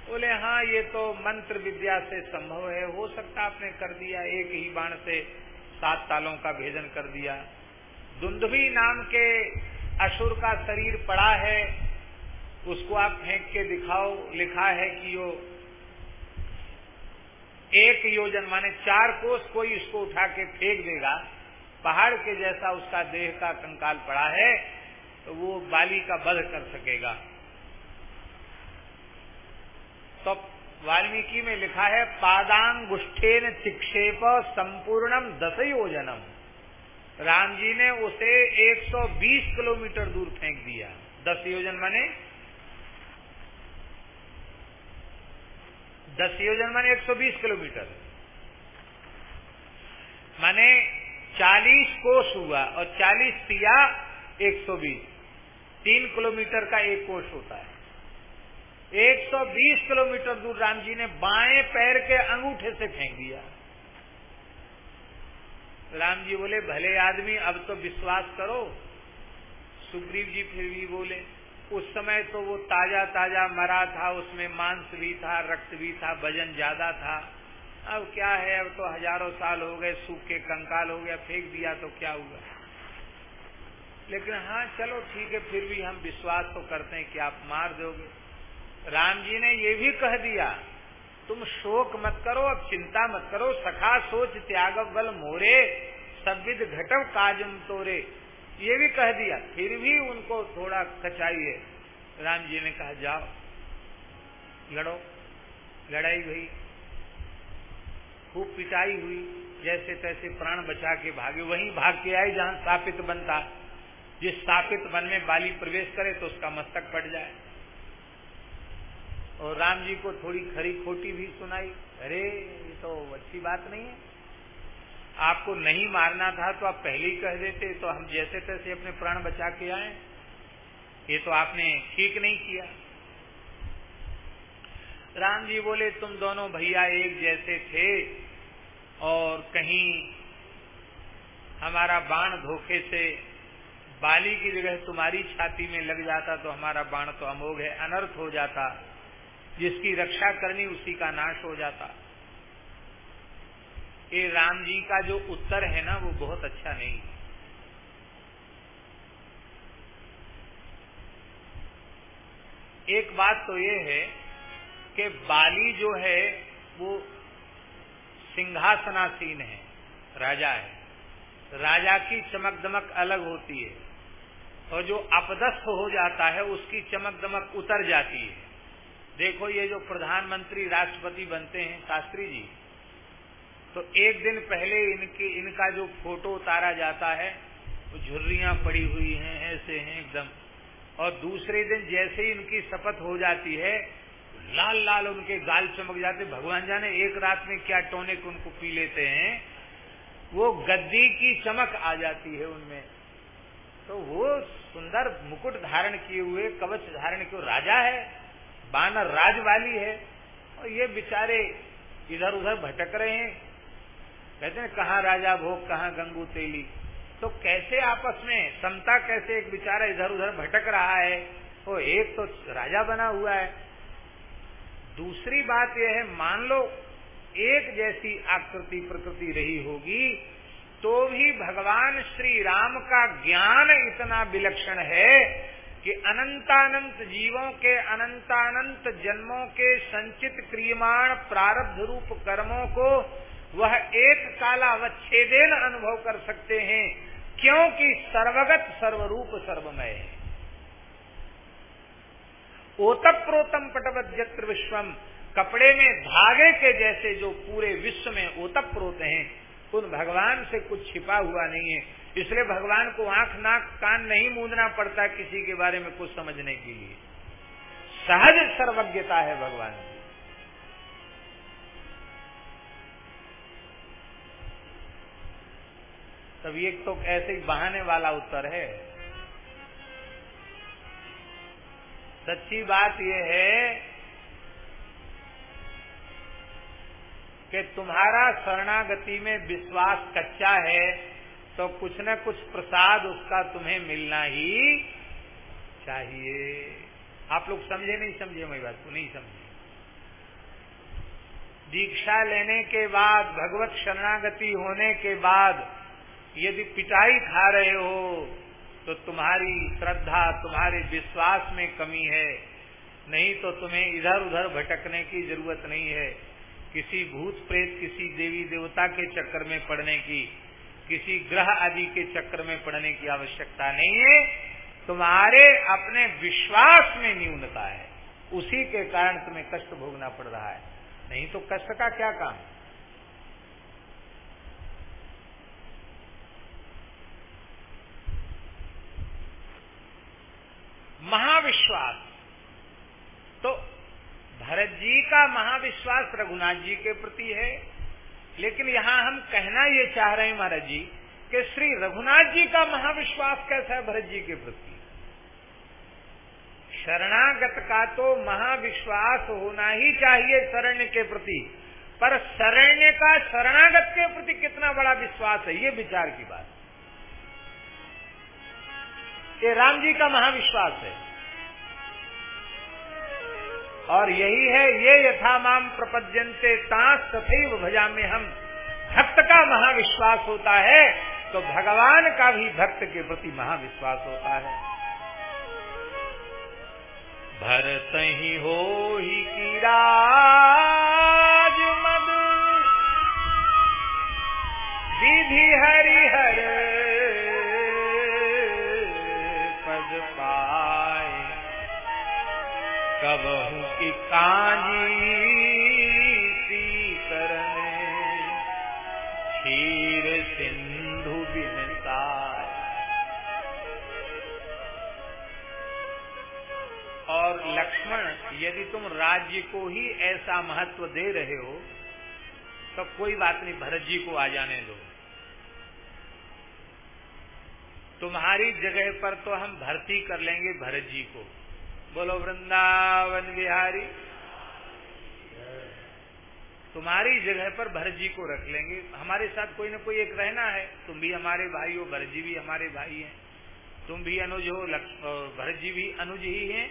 बोले हाँ ये तो मंत्र विद्या से संभव है। हो सकता आपने कर दिया, एक ही बाण से सात तालों का भेजन कर दिया। दुंदुभी नाम के असुर का शरीर पड़ा है, उसको आप फेंक के दिखाओ। लिखा है कि वो एक योजन, माने चार कोस कोई इसको उठा के फेंक देगा। पहाड़ के जैसा उसका देह का कंकाल पड़ा है तो वो बाली का वध कर सकेगा। तो वाल्मीकि में लिखा है पादांगुष्ठेन चिक्षेप संपूर्णम दस योजनम राम जी ने उसे 120 किलोमीटर दूर फेंक दिया। दस योजन माने दस योजन माने 120 किलोमीटर। माने 40 कोष हुआ और 40 पिया 120 तीन किलोमीटर का एक कोष होता है। 120 किलोमीटर दूर राम जी ने बाएँ पैर के अंगूठे से फेंक दिया। राम जी बोले, भले आदमी, अब तो विश्वास करो। सुग्रीव जी फिर भी बोले, उस समय तो वो ताज़ा ताज़ा मरा था, उसमें मांस भी था, रक्त भी था, वज़न ज़्यादा था। अब क्या है, अब तो हज़ारों साल हो गए, सूख के कंकाल हो गया, फेंक दिया तो क्या हुआ? लेकिन हाँ चलो ठीक है, फिर भी हम विश्वास तो करते हैं कि आप मार दोगे। राम जी ने ये भी कह दिया, तुम शोक मत करो, अब चिंता मत करो, सखा सोच त्याग बल मोरे, सविद घटव काजम तोरे। ये भी कह दिया। फिर भी उनको थोड़ा कचाइए राम जी ने कहा, जाओ, लड़ो। लड़ाई हुई, खूब पिटाई हुई जैसे तैसे प्राण बचा के भागे, वहीं भाग के आए जहाँ स्थापित बनता जिस स्थापित वन में बाली प्रवेश करे तो उसका मस्तक पट जाए। और राम जी को थोड़ी खरी खोटी भी सुनाई। अरे, ये तो अच्छी बात नहीं है। आपको नहीं मारना था तो आप पहले ही कह देते तो हम जैसे तैसे अपने प्राण बचा के आए। ये तो आपने ठीक नहीं किया। राम जी बोले, तुम दोनों भैया एक जैसे थे और कहीं हमारा बाण धोखे से बाली की जगह तुम्हारी छाती में लग जाता तो हमारा बाण तो अमोघ है, अनर्थ हो जाता। जिसकी रक्षा करनी उसी का नाश हो जाता। ये राम जी का जो उत्तर है ना, वो बहुत अच्छा नहीं है। एक बात तो ये है कि बाली जो है, वो सिंहासनासीन है, राजा है। राजा की चमक दमक अलग होती है और जो अपदस्थ हो जाता है, उसकी चमक दमक उतर जाती है। देखो ये जो प्रधानमंत्री राष्ट्रपति बनते हैं, शास्त्री जी तो एक दिन पहले इनके, इनका जो फ़ोटो उतारा जाता है, वो झुर्रियाँ पड़ी हुई हैं, ऐसे हैं एकदम। और दूसरे दिन जैसे ही इनकी शपथ हो जाती है, लाल लाल उनके गाल चमक जाते भगवान जाने एक रात में क्या टोनिक उनको पी लेते हैं, वो गद्दी की चमक आ जाती है उनमें। तो वो सुंदर मुकुट धारण किए हुए, कवच धारण किए राजा है। बानर राज वाली है, और ये बेचारे इधर उधर भटक रहे हैं। कहते हैं, कहाँ राजा भोग, कहाँ गंगू तेली? तो कैसे आपस में, समता कैसे एक बेचारा इधर उधर भटक रहा है? वो एक तो राजा बना हुआ है। दूसरी बात यह है, मान लो, एक जैसी आकृति प्रकृति रही होगी तो भी भगवान श्री राम का ज्ञान इतना विलक्षण है कि अनंतानंत जीवों के, अनंतानंत जन्मों के संचित क्रियमाण प्रारब्ध रूप कर्मों को वह एक काला कालावच्छेदेन अनुभव कर सकते हैं, क्योंकि सर्वगत सर्वरूप सर्वमय है। ओतप्रोतम पटवद्यत्र विश्वम, कपड़े में धागे के जैसे जो पूरे विश्व में ओतप्रोत हैं, उन भगवान से कुछ छिपा हुआ नहीं है। इसलिए भगवान को आँख, नाक, कान नहीं मूंदना पड़ता किसी के बारे में कुछ समझने के लिए। सहज सर्वज्ञता है भगवान की। तब ये तो ऐसे ही बहाने वाला उत्तर है। सच्ची बात यह है कि तुम्हारा शरणागति में विश्वास कच्चा है। तो कुछ न कुछ प्रसाद उसका तुम्हें मिलना ही चाहिए। आप लोग समझे नहीं समझे मेरी बात को? नहीं समझे। दीक्षा लेने के बाद, भगवत शरणागति होने के बाद यदि पिटाई खा रहे हो तो तुम्हारी श्रद्धा, तुम्हारे विश्वास में कमी है। नहीं तो तुम्हें इधर उधर भटकने की ज़रूरत नहीं है। किसी भूत प्रेत, किसी देवी देवता के चक्कर में पड़ने की किसी ग्रह आदि के चक्र में पड़ने की आवश्यकता नहीं है। तुम्हारे अपने विश्वास में न्यूनता है। उसी के कारण तुम्हें कष्ट भोगना पड़ रहा है। नहीं तो कष्ट का क्या काम? महाविश्वास। तो भरत जी का महाविश्वास रघुनाथ जी के प्रति है। लेकिन यहाँ हम कहना ये चाह रहे हैं महाराज जी, कि श्री रघुनाथ जी का महाविश्वास कैसा है भरत जी के प्रति शरणागत का तो महाविश्वास होना ही चाहिए शरण्य के प्रति, पर शरण्य का शरणागत के प्रति कितना बड़ा विश्वास है, ये विचार की बात। ये राम जी का महाविश्वास है। और यही है, ये यथा माम प्रपद्यंते तांस तथैव भजा में हम। भक्त का महाविश्वास होता है तो भगवान का भी भक्त के प्रति महाविश्वास होता है। भरत ही हो ही की राज मद। विधि हरिहर पद पाए। कबहू की कांजी करने क्षीर सिंधु बिनसाय। और लक्ष्मण, यदि तुम राज्य को ही ऐसा महत्व दे रहे हो तो कोई बात नहीं, भरत जी को आ जाने दो। तुम्हारी जगह पर तो हम भर्ती कर लेंगे भरत जी को। बोलो, वृंदावन बिहारी। तुम्हारी जगह पर भरत जी को रख लेंगे। हमारे साथ कोई ना कोई एक रहना है। तुम भी हमारे भाई हो भरत जी भी हमारे भाई हैं। तुम भी अनुज हो भरत जी भी अनुज ही हैं।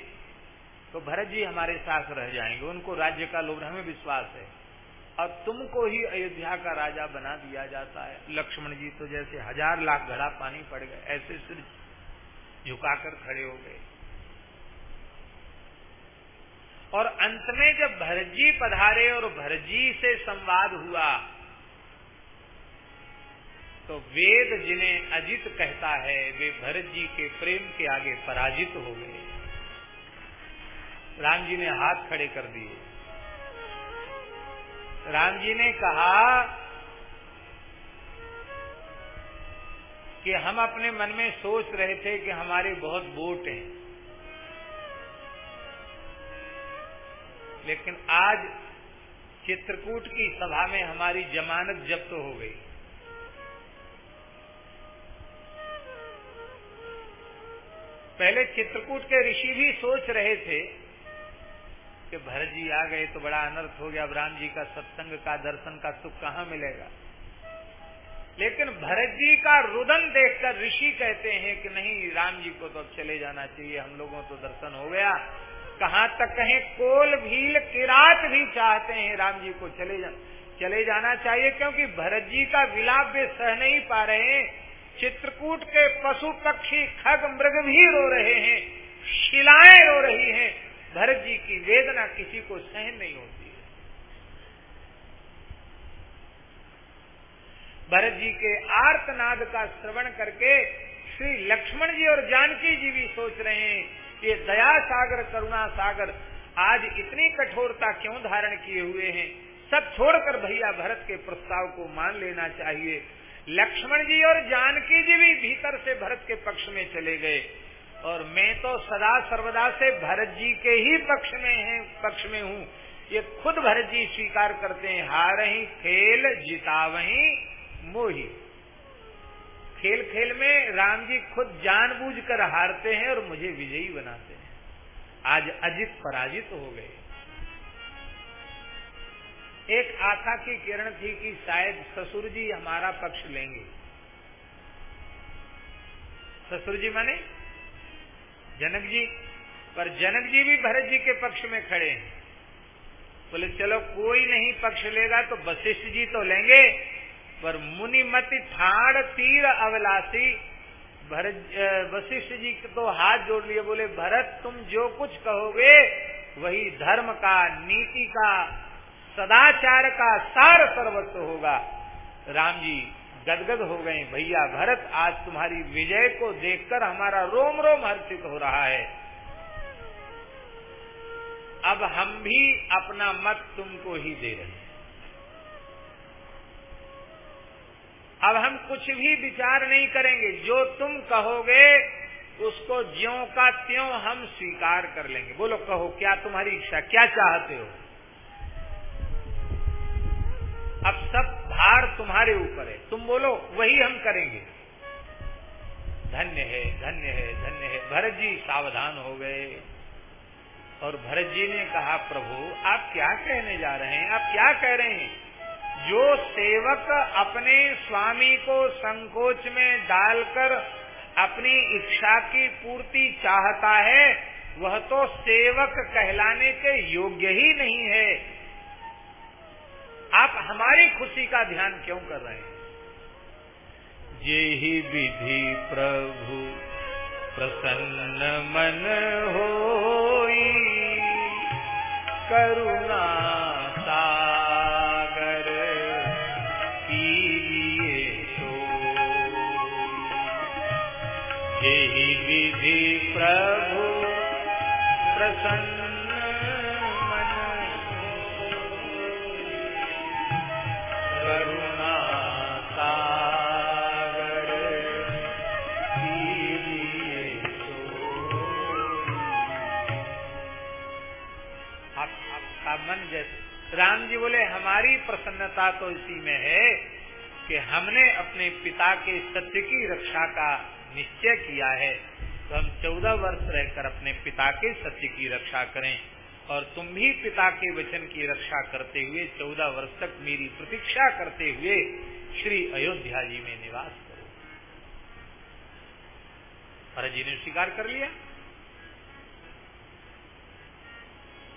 तो भरत जी हमारे साथ रह जाएँगे। उनको राज्य का लोभ, हमें विश्वास है। और तुमको ही अयोध्या का राजा बना दिया जाता है। लक्ष्मण जी तो जैसे हज़ार लाख घड़ा पानी पड़ गए, ऐसे सिर झुकाकर खड़े हो गए। और अंत में जब भरजी पधारे और भरजी से संवाद हुआ तो वेद जिन्हें अजित कहता है, वे भरत जी के प्रेम के आगे पराजित हो गए। राम जी ने हाथ खड़े कर दिए। राम जी ने कहा कि हम अपने मन में सोच रहे थे कि हमारे बहुत वोट हैं। लेकिन आज चित्रकूट की सभा में हमारी जमानत जब्त तो हो गई। पहले चित्रकूट के ऋषि भी सोच रहे थे कि भरत जी आ गए तो बड़ा अनर्थ हो गया, अब राम जी का सत्संग का, दर्शन का सुख कहाँ मिलेगा? लेकिन भरत जी का रुदन देखकर ऋषि कहते हैं कि नहीं, राम जी को तो अब चले जाना चाहिए, हम लोगों तो दर्शन हो गया। कहाँ तक कहें, कोल भील किरात भी चाहते हैं, राम जी को चले जा, चले जाना चाहिए, क्योंकि भरत जी का विलाप वे सह नहीं पा रहे हैं। चित्रकूट के पशु पक्षी खग मृग भी रो रहे हैं, शिलाएँ रो रही हैं। भरत जी की वेदना किसी को सहन नहीं होती है। भरत जी के आर्तनाद का श्रवण करके श्री लक्ष्मण जी और जानकी जी भी सोच रहे हैं कि दया सागर, करुणा सागर, आज इतनी कठोरता क्यों धारण किए हुए हैं? सब छोड़कर भैया भरत के प्रस्ताव को मान लेना चाहिए। लक्ष्मण जी और जानकी जी भी भीतर से भरत के पक्ष में चले गए। और मैं तो सदा सर्वदा से भरत जी के ही पक्ष में है, पक्ष में हूँ। ये खुद भरत जी स्वीकार करते हैं, हार ही खेल जितावही, मोही। खेल खेल में राम जी खुद जानबूझकर हारते हैं और मुझे विजयी बनाते हैं। आज अजित पराजित हो गए। एक आशा की किरण थी कि शायद ससुर जी हमारा पक्ष लेंगे। ससुर जी माने? जनक जी। पर जनक जी भी भरत जी के पक्ष में खड़े हैं। बोले, चलो कोई नहीं पक्ष लेगा तो वशिष्ठ जी तो लेंगे। पर मुनिमति ठाड़ तीर अवलासी। वशिष्ठ जी तो हाथ जोड़ लिए, बोले, भरत, तुम जो कुछ कहोगे, वही धर्म का, नीति का, सदाचार का सार सर्वस्व होगा। राम जी गदगद हो गए, भैया, भरत, आज तुम्हारी विजय को देखकर हमारा रोम रोम हर्षित हो रहा है। अब हम भी अपना मत तुमको ही दे रहे हैं। अब हम कुछ भी विचार नहीं करेंगे। जो तुम कहोगे, उसको ज्यो का त्यों हम स्वीकार कर लेंगे। बोलो, कहो, क्या तुम्हारी इच्छा, क्या चाहते हो? अब सब भार तुम्हारे ऊपर है। तुम बोलो, वही हम करेंगे। धन्य है धन्य है धन्य है। भरत जी सावधान हो गए। और भरत जी ने कहा, प्रभु, आप क्या कहने जा रहे हैं? आप क्या कह रहे हैं? जो सेवक अपने स्वामी को संकोच में डालकर अपनी इच्छा की पूर्ति चाहता है, वह तो सेवक कहलाने के योग्य ही नहीं है। आप हमारी खुशी का ध्यान क्यों कर रहे हैं? ये ही विधि प्रभु प्रसन्न मन हो करुणा विधि प्रभु प्रसन्न मन जैसे। राम जी बोले, हमारी प्रसन्नता तो इसी में है कि हमने अपने पिता के सत्य की रक्षा का निश्चय किया है। तो हम चौदह वर्ष रहकर अपने पिता के सत्य की रक्षा करें और तुम भी पिता के वचन की रक्षा करते हुए चौदह वर्ष तक मेरी प्रतीक्षा करते हुए श्री अयोध्या जी में निवास करो। भरत जी ने स्वीकार कर लिया।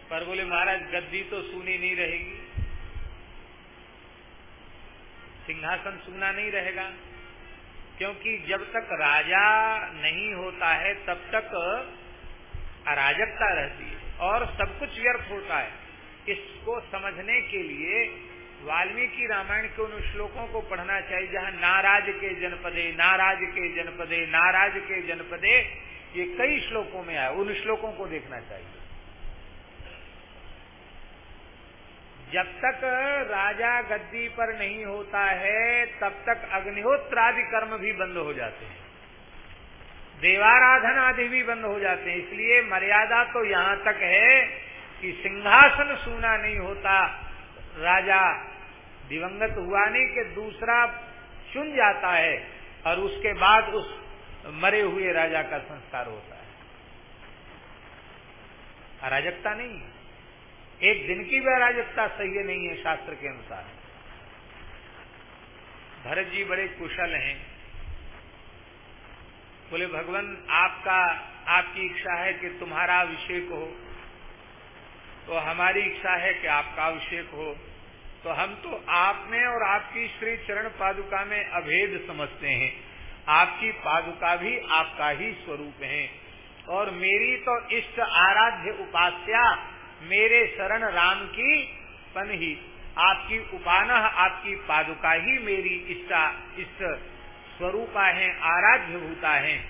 पर बोले, महाराज, गद्दी तो सुनी नहीं रहेगी। सिंहासन सुना नहीं रहेगा। क्योंकि जब तक राजा नहीं होता है, तब तक अराजकता रहती है और सब कुछ व्यर्थ होता है। इसको समझने के लिए वाल्मीकि रामायण के उन श्लोकों को पढ़ना चाहिए, जहाँ नाराज़ के जनपदे, नाराज़ के जनपदे, नाराज़ के जनपदे, ये कई श्लोकों में आया उन श्लोकों को देखना चाहिए। जब तक राजा गद्दी पर नहीं होता है, तब तक अग्निहोत्र आदि कर्म भी बंद हो जाते हैं। देवाराधन आदि भी बंद हो जाते हैं। इसलिए मर्यादा तो यहाँ तक है कि सिंहासन सूना नहीं होता। राजा दिवंगत हुआ नहीं कि दूसरा चुन जाता है और उसके बाद उस मरे हुए राजा का संस्कार होता है। अराजकता नहीं एक दिन की भी अराजकता सही नहीं है शास्त्र के अनुसार। भरत जी बड़े कुशल हैं। बोले, भगवान, आपका, आपकी इच्छा है कि तुम्हारा अभिषेक हो तो हमारी इच्छा है कि आपका अभिषेक हो। तो हम तो आपने और आपकी श्री चरण पादुका में अभेद समझते हैं। आपकी पादुका भी आपका ही स्वरूप है। और मेरी तो इष्ट आराध्य उपास्या मेरे शरण राम की पन ही आपकी उपान, आपकी पादुका ही मेरी इष्टा, इष्ट स्वरूपा है आराध्य भूता है।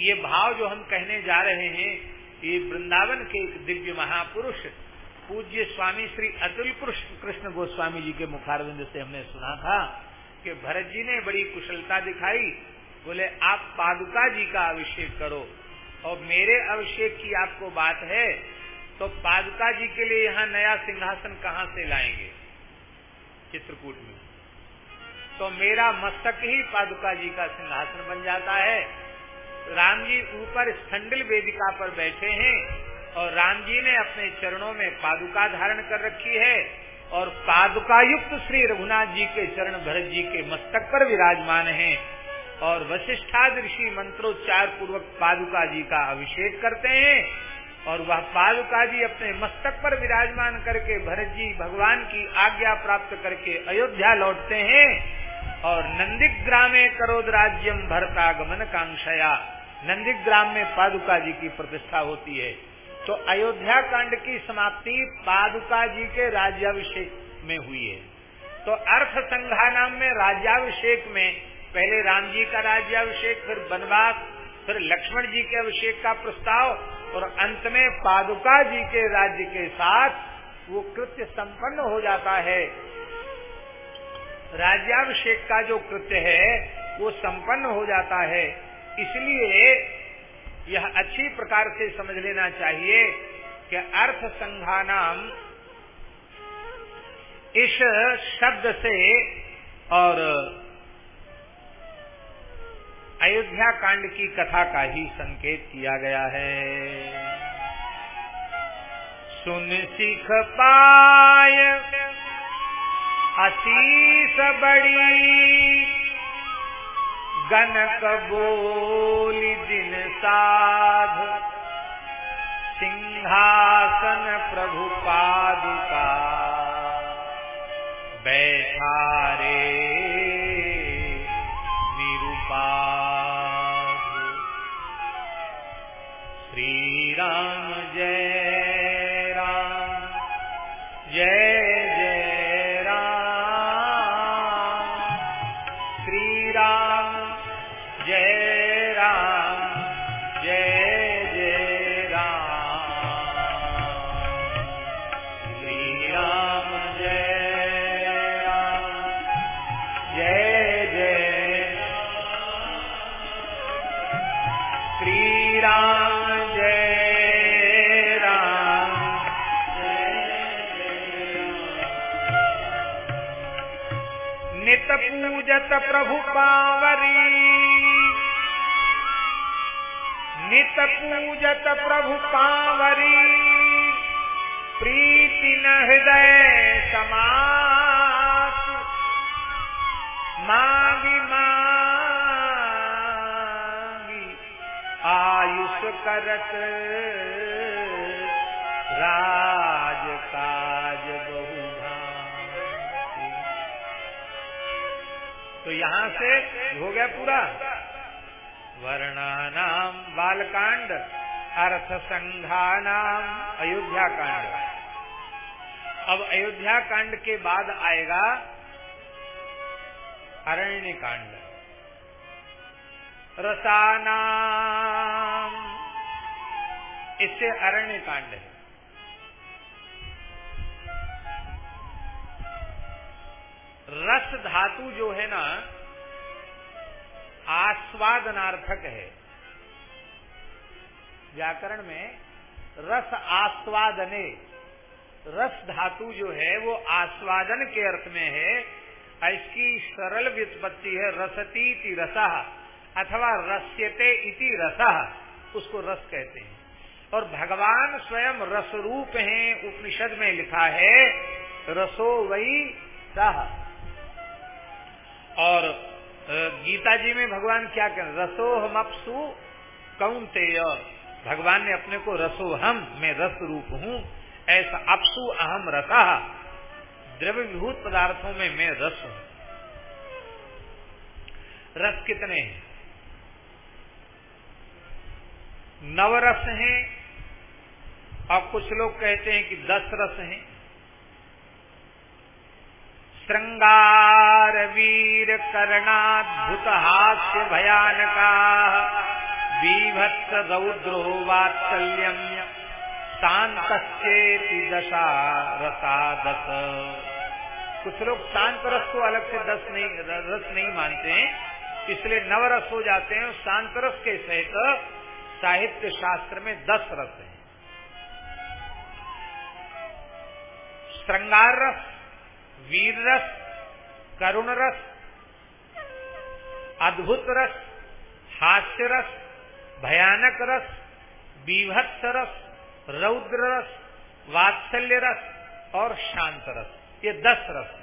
ये भाव जो हम कहने जा रहे हैं, ये वृंदावन के एक दिव्य महापुरुष, पूज्य स्वामी श्री अतुल कृष्ण गोस्वामी जी के मुखारविंद से हमने सुना था कि भरत जी ने बड़ी कुशलता दिखाई। बोले, आप पादुका जी का अभिषेक करो। और मेरे अभिषेक की आपको बात है तो पादुका जी के लिए यहाँ नया सिंहासन कहाँ से लाएँगे? चित्रकूट में। तो मेरा मस्तक ही पादुका जी का सिंहासन बन जाता है। राम जी ऊपर स्थंडिल वेदिका पर बैठे हैं और राम जी ने अपने चरणों में पादुका धारण कर रखी है और पादुका युक्त श्री रघुनाथ जी के चरण भरत जी के मस्तक पर विराजमान हैं और वशिष्ठाद ऋषि मंत्रोच्चार पूर्वक पादुका जी का अभिषेक करते हैं। और वह पादुका जी अपने मस्तक पर विराजमान करके भरत जी भगवान की आज्ञा प्राप्त करके अयोध्या लौटते हैं और नंदिग्रामे करोद राज्यम भरता गमन कांक्षया नंदिग्राम में पादुका जी की प्रतिष्ठा होती है। तो अयोध्या कांड की समाप्ति पादुका जी के राज्याभिषेक में हुई है। तो अर्थ संघा नाम में राज्याभिषेक में पहले राम जी का राज्याभिषेक, फिर बनवास, फिर लक्ष्मण जी के अभिषेक का प्रस्ताव और अंत में पादुका जी के राज्य के साथ वो कृत्य संपन्न हो जाता है। राज्याभिषेक का जो कृत्य है, वो संपन्न हो जाता है। इसलिए यह अच्छी प्रकार से समझ लेना चाहिए कि अर्थ संघानाम इस शब्द से और अयोध्या कांड की कथा का ही संकेत किया गया है। सुन सीख पाय अशीष बड़ी गनक बोली दिन साध, सिंहासन प्रभु पादुका बैठा रे Ram पूजत प्रभु पावरी। नित पूजत प्रभु पावरी। प्रीति न हृदय समास। मांगी मांगी, आयुष करत राज तो यहाँ से हो गया पूरा। वर्णानाम बालकांड अर्थ संघानाम अयोध्या कांड अब अयोध्या कांड के बाद आएगा अरण्य कांड रसानाम, इससे अरण्य कांड है। रस धातु जो है ना, आस्वादनार्थक है। व्याकरण में रस आस्वादने, रस धातु जो है वो आस्वादन के अर्थ में है, इसकी सरल व्युत्पत्ति है रसती रसा, अथवा रस्यते इति रसा, उसको रस कहते हैं। और भगवान स्वयं रस रूप है, उपनिषद में लिखा है, रसो वही सह और गीता जी में भगवान क्या कह रसो हम अपसु कौनते भगवान ने अपने को रसो हम मैं रस रूप हूँ, ऐसा अपसु अहम रसा द्रव्य विभूत पदार्थों में मैं रस हूँ। रस कितने हैं? नव रस हैं, और कुछ लोग कहते हैं कि दस रस हैं। श्रृंगार वीर करणाद्भुत हास्य भयानका बीभत्स रौद्रो वात्सल्यम शांति दशा रसा दस कुछ लोग शांत रस को अलग से दस नहीं, रस नहीं मानते हैं इसलिए नवरस हो जाते हैं शांत रस के सहित साहित्य शास्त्र में दस रस हैं। श्रृंगार रस वीर रस करुण रस अद्भुत रस हास्य रस भयानक रस बीभत्स रस रौद्र रस वात्सल्य रस और शांत रस ये दस रस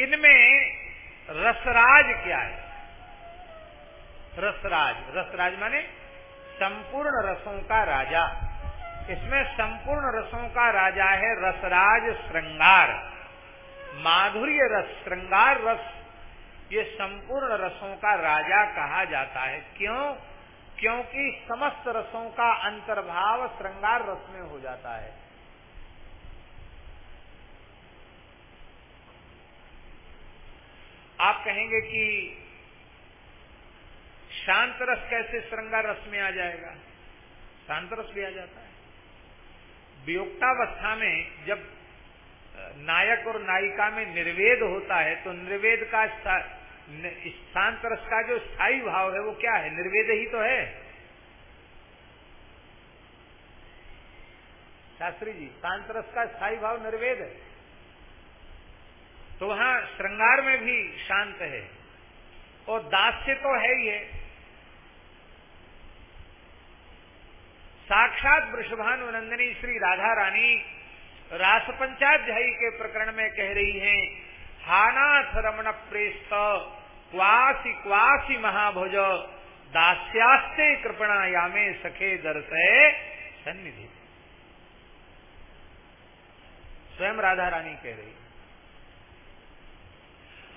इनमें रसराज क्या है? रसराज। रसराज माने संपूर्ण रसों का राजा। इसमें संपूर्ण रसों का राजा है रसराज श्रृंगार। माधुर्य रस, श्रृंगार रस, ये संपूर्ण रसों का राजा कहा जाता है। क्यों? क्योंकि समस्त रसों का अंतर्भाव श्रृंगार रस में हो जाता है। आप कहेंगे कि शांत रस कैसे श्रृंगार रस में आ जाएगा? शांत रस भी आ जाता है। वियोक्तावस्था में जब नायक और नायिका में निर्वेद होता है तो निर्वेद का शांत रस का जो स्थायी भाव है, वो क्या है? निर्वेद ही तो है। शास्त्री जी शांत रस का स्थायी भाव निर्वेद है। तो वहाँ श्रृंगार में भी शांत है। और दास्य तो है ही है। साक्षात वृषभानुनंदनी श्री राधा रानी रास पंचाध्यायी के प्रकरण में कह रही हैं हानाथ रमण प्रेस्त, क्वासी क्वासी महाभुज, दास्यास्ते कृपणा यामे सखे दर्शे सन्निधि। स्वयं राधा रानी कह रही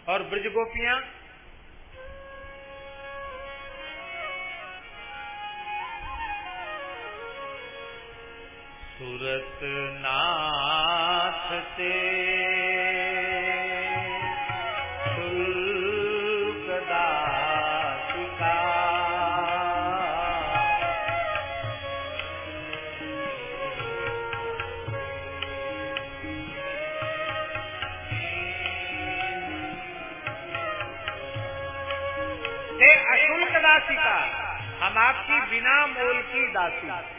और ब्रज गोपियाँ सुरत नाथ ते। अशुल्क हम आपकी बिना मोल की दासी।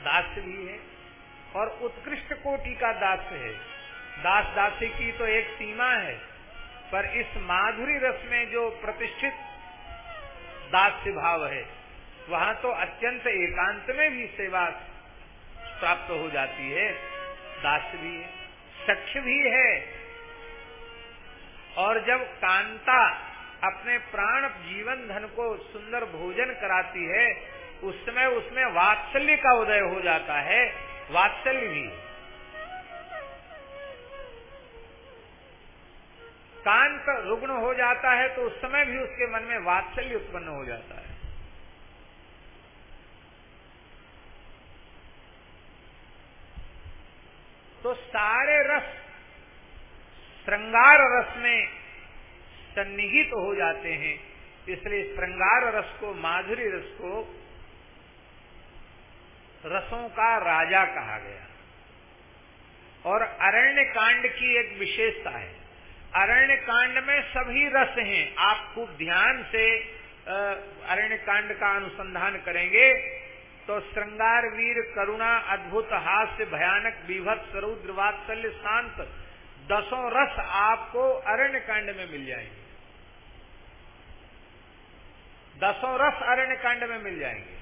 दास भी है और उत्कृष्ट कोटि का दास है। दास दासी की तो एक सीमा है, पर इस माधुरी रस में जो प्रतिष्ठित दास्य भाव है, वहाँ तो अत्यंत एकांत में भी सेवा प्राप्त हो जाती है। दास भी है, सख्य भी है, और जब कांता अपने प्राण जीवन धन को सुंदर भोजन कराती है उस समय उसमें वात्सल्य का उदय हो जाता है, वात्सल्य भी। कांत रुग्ण हो जाता है तो उस समय भी उसके मन में वात्सल्य उत्पन्न हो जाता है। तो सारे रस, श्रृंगार रस में सन्निहित हो जाते हैं, इसलिए श्रृंगार रस को, माधुरी रस को रसों का राजा कहा गया। और अरण्य कांड की एक विशेषता है। अरण्य कांड में सभी रस हैं। आप खूब ध्यान से अरण्य कांड का अनुसंधान करेंगे तो श्रृंगार वीर करुणा अद्भुत हास्य भयानक विभत सरुद्र वात्सल्य शांत दसों रस आपको अरण्य कांड में मिल जाएँगे। दसों रस अरण्य कांड में मिल जाएँगे।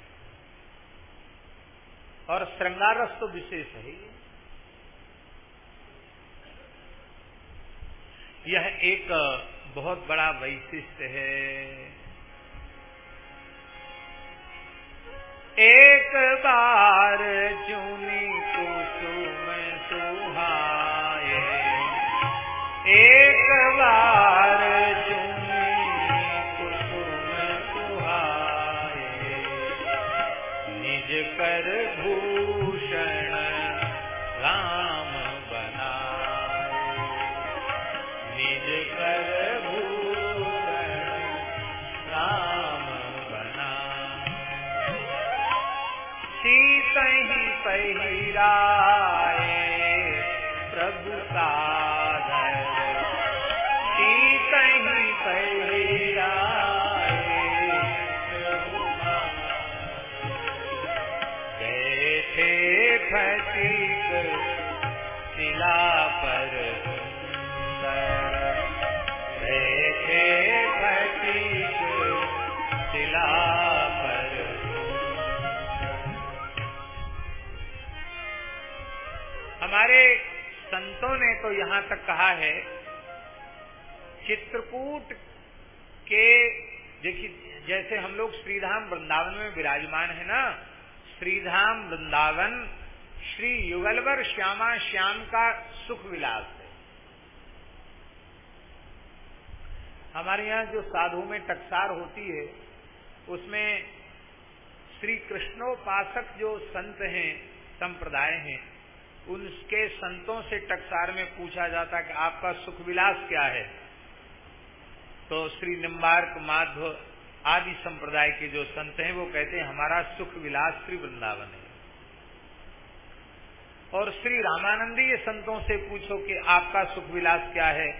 और श्रृंगार रस तो विशेष है यह एक बहुत बड़ा वैशिष्ट है। एक बार चुनी Allah. तो यहाँ तक कहा है, चित्रकूट के, देखिए, जैसे हम लोग श्रीधाम वृंदावन में विराजमान है ना, श्रीधाम वृंदावन श्री युगलवर श्यामा श्याम का सुख विलास है। हमारे यहाँ जो साधु में टकसार होती है, उसमें श्री कृष्णोपासक जो संत हैं, संप्रदाय हैं उनके संतों से टकसार में पूछा जाता कि आपका सुख विलास क्या है? तो श्री निम्बार्क माधव आदि संप्रदाय के जो संत हैं, वो कहते हैं, हमारा सुख विलास श्री वृंदावन है। और श्री रामानंदीय संतों से पूछो कि आपका सुख विलास क्या है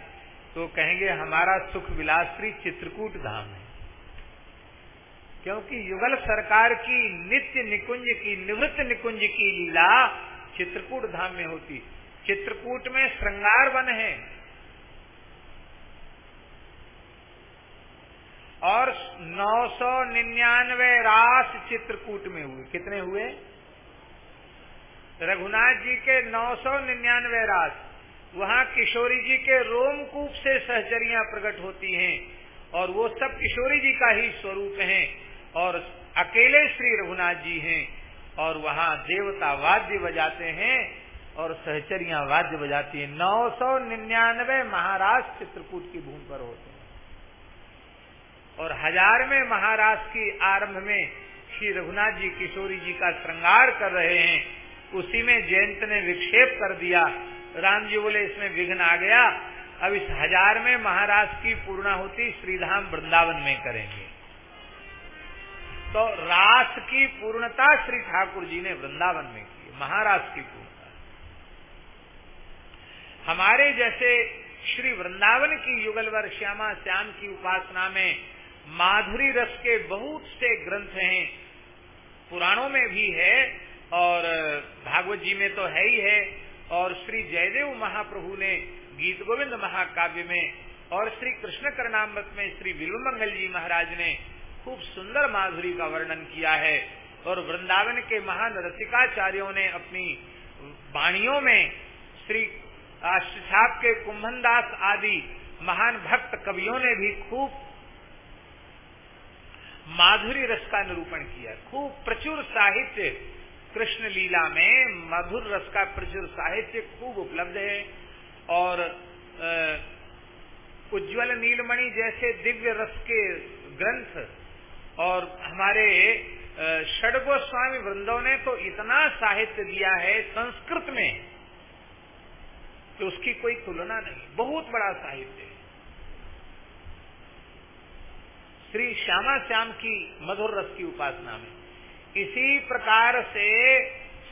तो कहेंगे, हमारा सुख विलास श्री चित्रकूट धाम है। क्योंकि युगल सरकार की नित्य निकुंज की, निवृत्त निकुंज की लीला चित्रकूट धाम में होती चित्रकूट में श्रृंगार वन है। और नौ सौ निन्यानवे रास चित्रकूट में हुए। कितने हुए? रघुनाथ जी के नौ सौ निन्यानवे रास। वहाँ किशोरी जी के रोमकूप से सहचरियाँ प्रकट होती हैं और वो सब किशोरी जी का ही स्वरूप हैं। और अकेले श्री रघुनाथ जी हैं। और वहाँ देवता वाद्य बजाते हैं और सहचरियाँ वाद्य बजाती हैं। नौ सौ निन्यानवे महाराज चित्रकूट की भूमि पर होते हैं। और हज़ार में महाराज की आरंभ में श्री रघुनाथ जी, किशोरी जी का श्रृंगार कर रहे हैं। उसी में जयंत ने विक्षेप कर दिया। राम जी बोले, इसमें विघ्न आ गया। अब इस हज़ार में महाराज की पूर्णाहुति श्रीधाम वृंदावन में करेंगे। तो रास की पूर्णता श्री ठाकुर जी ने वृंदावन में की, महारास की पूर्णता। हमारे जैसे श्री वृंदावन की युगलवर श्यामा श्याम की उपासना में माधुरी रस के बहुत से ग्रंथ हैं, पुराणों में भी है और भागवत जी में तो है ही है, और श्री जयदेव महाप्रभु ने गीत गोविंद महाकाव्य में और श्री कृष्ण करनामृत में श्री बिल्वमंगल जी महाराज ने खूब सुंदर माधुरी का वर्णन किया है और वृंदावन के महान रसिकाचार्यों ने अपनी वाणियों में श्री साहब के कुंभन दास आदि महान भक्त कवियों ने भी खूब माधुरी रस का निरूपण किया। खूब प्रचुर साहित्य, कृष्ण लीला में मधुर रस का प्रचुर साहित्य खूब उपलब्ध है और उज्जवल नीलमणि जैसे दिव्य रस के ग्रंथ और हमारे षडगोस्वामी वृंदों ने तो इतना साहित्य दिया है संस्कृत में कि उसकी कोई तुलना नहीं। बहुत बड़ा साहित्य है। श्री श्यामा श्याम की मधुर रस की उपासना में। इसी प्रकार से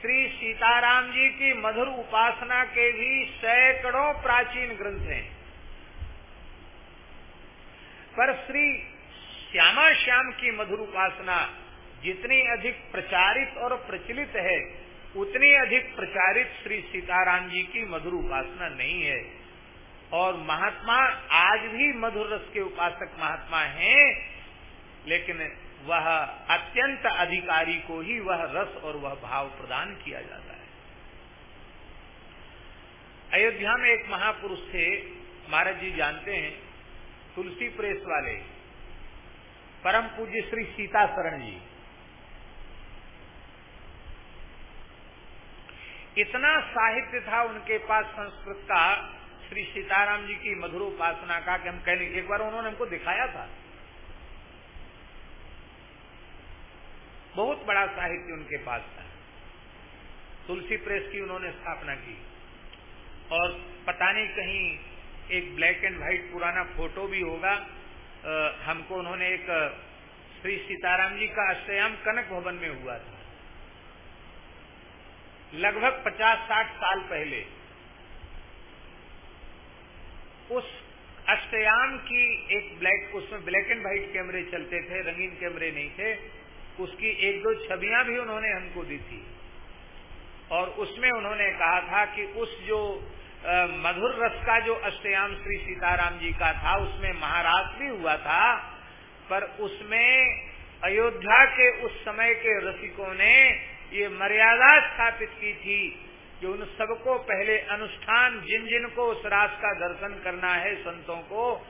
श्री सीताराम जी की मधुर उपासना के भी सैकड़ों प्राचीन ग्रंथ हैं। पर श्री श्यामा श्याम की मधुर उपासना जितनी अधिक प्रचारित और प्रचलित है, उतनी अधिक प्रचारित श्री सीताराम जी की मधुर उपासना नहीं है। और महात्मा आज भी मधुर रस के उपासक महात्मा हैं, लेकिन वह अत्यंत अधिकारी को ही वह रस और वह भाव प्रदान किया जाता है। अयोध्या में एक महापुरुष थे, महाराज जी जानते हैं तुलसी प्रेस वाले। परम पूज्य श्री सीता शरण जी। इतना साहित्य था उनके पास, संस्कृत का, श्री सीताराम जी की मधुर उपासना का कि हम कहने एक बार उन्होंने हमको दिखाया था। बहुत बड़ा साहित्य उनके पास था। तुलसी प्रेस की उन्होंने स्थापना की। और पता नहीं कहीं एक ब्लैक एंड व्हाइट पुराना फ़ोटो भी होगा हमको उन्होंने एक श्री सीताराम जी का आश्रयाम कनक भवन में हुआ था। लगभग पचास साठ साल पहले। उस अष्टयाम की एक ब्लैक, उसमें ब्लैक एंड व्हाइट कैमरे चलते थे, रंगीन कैमरे नहीं थे। उसकी एक दो छवियाँ भी उन्होंने हमको दी थी। और उसमें उन्होंने कहा था कि उस जो मधुर रस का जो अष्टयाम श्री सीताराम जी का था, उसमें महाराज भी हुआ था, पर उसमें अयोध्या के उस समय के रसिकों ने ये मर्यादा स्थापित की थी कि उन सबको पहले अनुष्ठान, जिन जिन को उस रास का दर्शन करना है संतों को,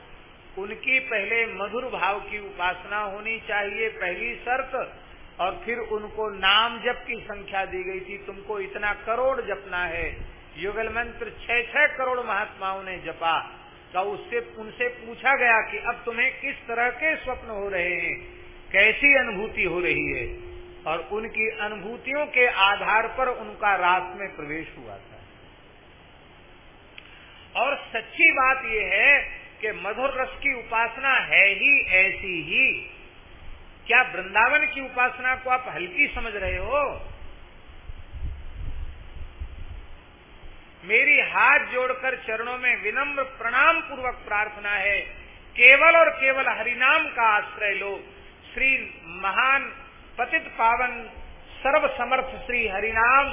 उनकी पहले मधुर भाव की उपासना होनी चाहिए, पहली शर्त, और फिर उनको नाम जप की संख्या दी गई थी, तुमको इतना करोड़ जपना है। युगल मंत्र छह छह करोड़ महात्माओं ने जपा तो उससे, उनसे पूछा गया कि अब तुम्हें किस तरह के स्वप्न हो रहे हैं, कैसी अनुभूति हो रही है? और उनकी अनुभूतियों के आधार पर उनका रात में प्रवेश हुआ था। और सच्ची बात यह है कि मधुर रस की उपासना है ही ऐसी ही। क्या वृंदावन की उपासना को आप हल्की समझ रहे हो? मेरी हाथ जोड़कर चरणों में विनम्र प्रणाम पूर्वक प्रार्थना है। केवल और केवल हरिनाम का आश्रय लो। श्री महान पतित पावन सर्व समर्थ श्री हरिनाम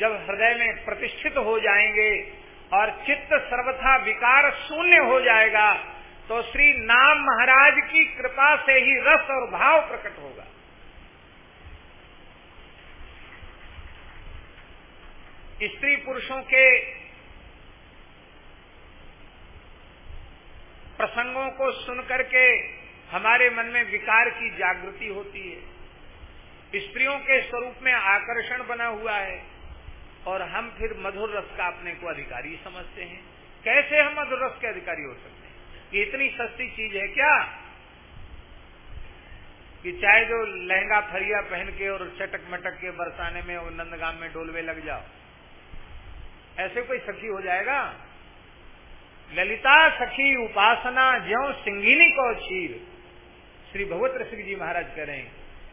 जब हृदय में प्रतिष्ठित हो जाएँगे और चित्त सर्वथा विकार शून्य हो जाएगा तो श्री नाम महाराज की कृपा से ही रस और भाव प्रकट होगा। स्त्री पुरुषों के प्रसंगों को सुनकर के हमारे मन में विकार की जागृति होती है। स्त्रियों के स्वरूप में आकर्षण बना हुआ है और हम फिर मधुर रस का अपने को अधिकारी समझते हैं। कैसे हम मधुर रस के अधिकारी हो सकते हैं? ये इतनी सस्ती चीज़ है क्या? कि चाहे जो लहंगा फरिया पहन के और चटक मटक के बरसाने में और नंदगाम में डोलवे लग जाओ। ऐसे कोई सखी हो जाएगा? ललिता सखी उपासना ज्यो सिंगिनी को छीर श्री भगवत सिंह जी महाराज करें,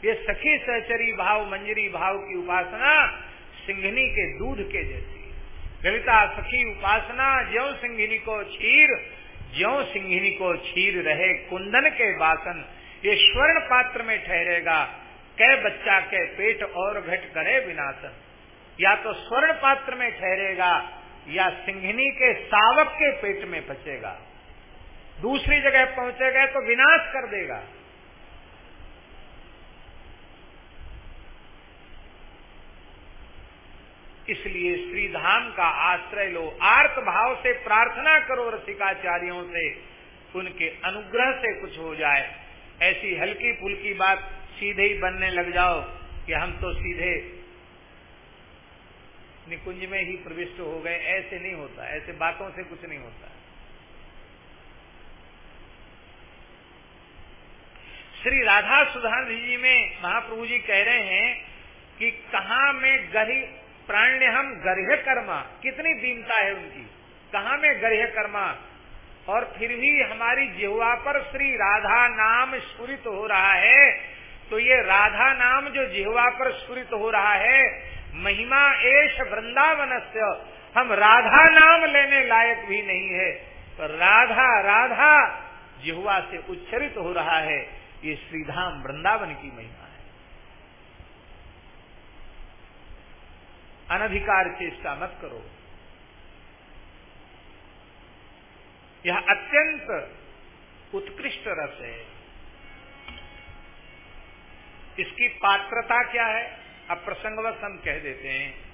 ये सखी सहचरी भाव, मंजरी भाव की उपासना सिंघनी के दूध के जैसी ललिता, सखी उपासना ज्यो सिंघनी को छीर ज्यो सिंघनी को छीर रहे कुंदन के बासन, ये स्वर्ण पात्र में ठहरेगा, कै बच्चा के पेट और घट करे विनाशन। या तो स्वर्ण पात्र में ठहरेगा, या सिंघनी के सावक के पेट में फंसेगा दूसरी जगह पहुंचेगा तो विनाश कर देगा। इसलिए श्रीधाम का आश्रय लो, आर्त भाव से प्रार्थना करो रसिकाचार्यों से, उनके अनुग्रह से कुछ हो जाए। ऐसी हल्की फुल्की बात सीधे ही बनने लग जाओ कि हम तो सीधे निकुंज में ही प्रविष्ट हो गए, ऐसे नहीं होता, ऐसे बातों से कुछ नहीं होता। श्री राधा सुधान जी में महाप्रभु जी कह रहे हैं कि कहा में गरीब प्राण्य हम गर्ह कर्मा, कितनी दीनता है उनकी। कहा में गर्ह कर्मा? और फिर भी हमारी जिहवा पर श्री राधा नाम स्फुरित हो रहा है। तो ये राधा नाम जो जिहवा पर स्फुरित हो रहा है महिमा एश वृंदावन हम राधा नाम लेने लायक भी नहीं है। तो राधा राधा जिहुआ से उच्चरित हो रहा है। ये श्रीधाम वृंदावन की महिमा है। अनधिकार चेष्टा मत करो। यह अत्यंत उत्कृष्ट रस है। इसकी पात्रता क्या है? अब प्रसंगवश हम कह देते हैं।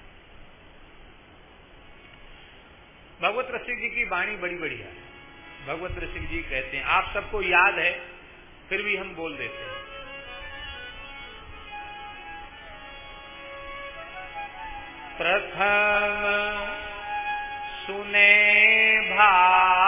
भगवत रसिक जी की वाणी बड़ी बढ़िया है। भगवत रसिक जी कहते हैं, आप सबको याद है, फिर भी हम बोल देते हैं। प्रथम सुने भागवत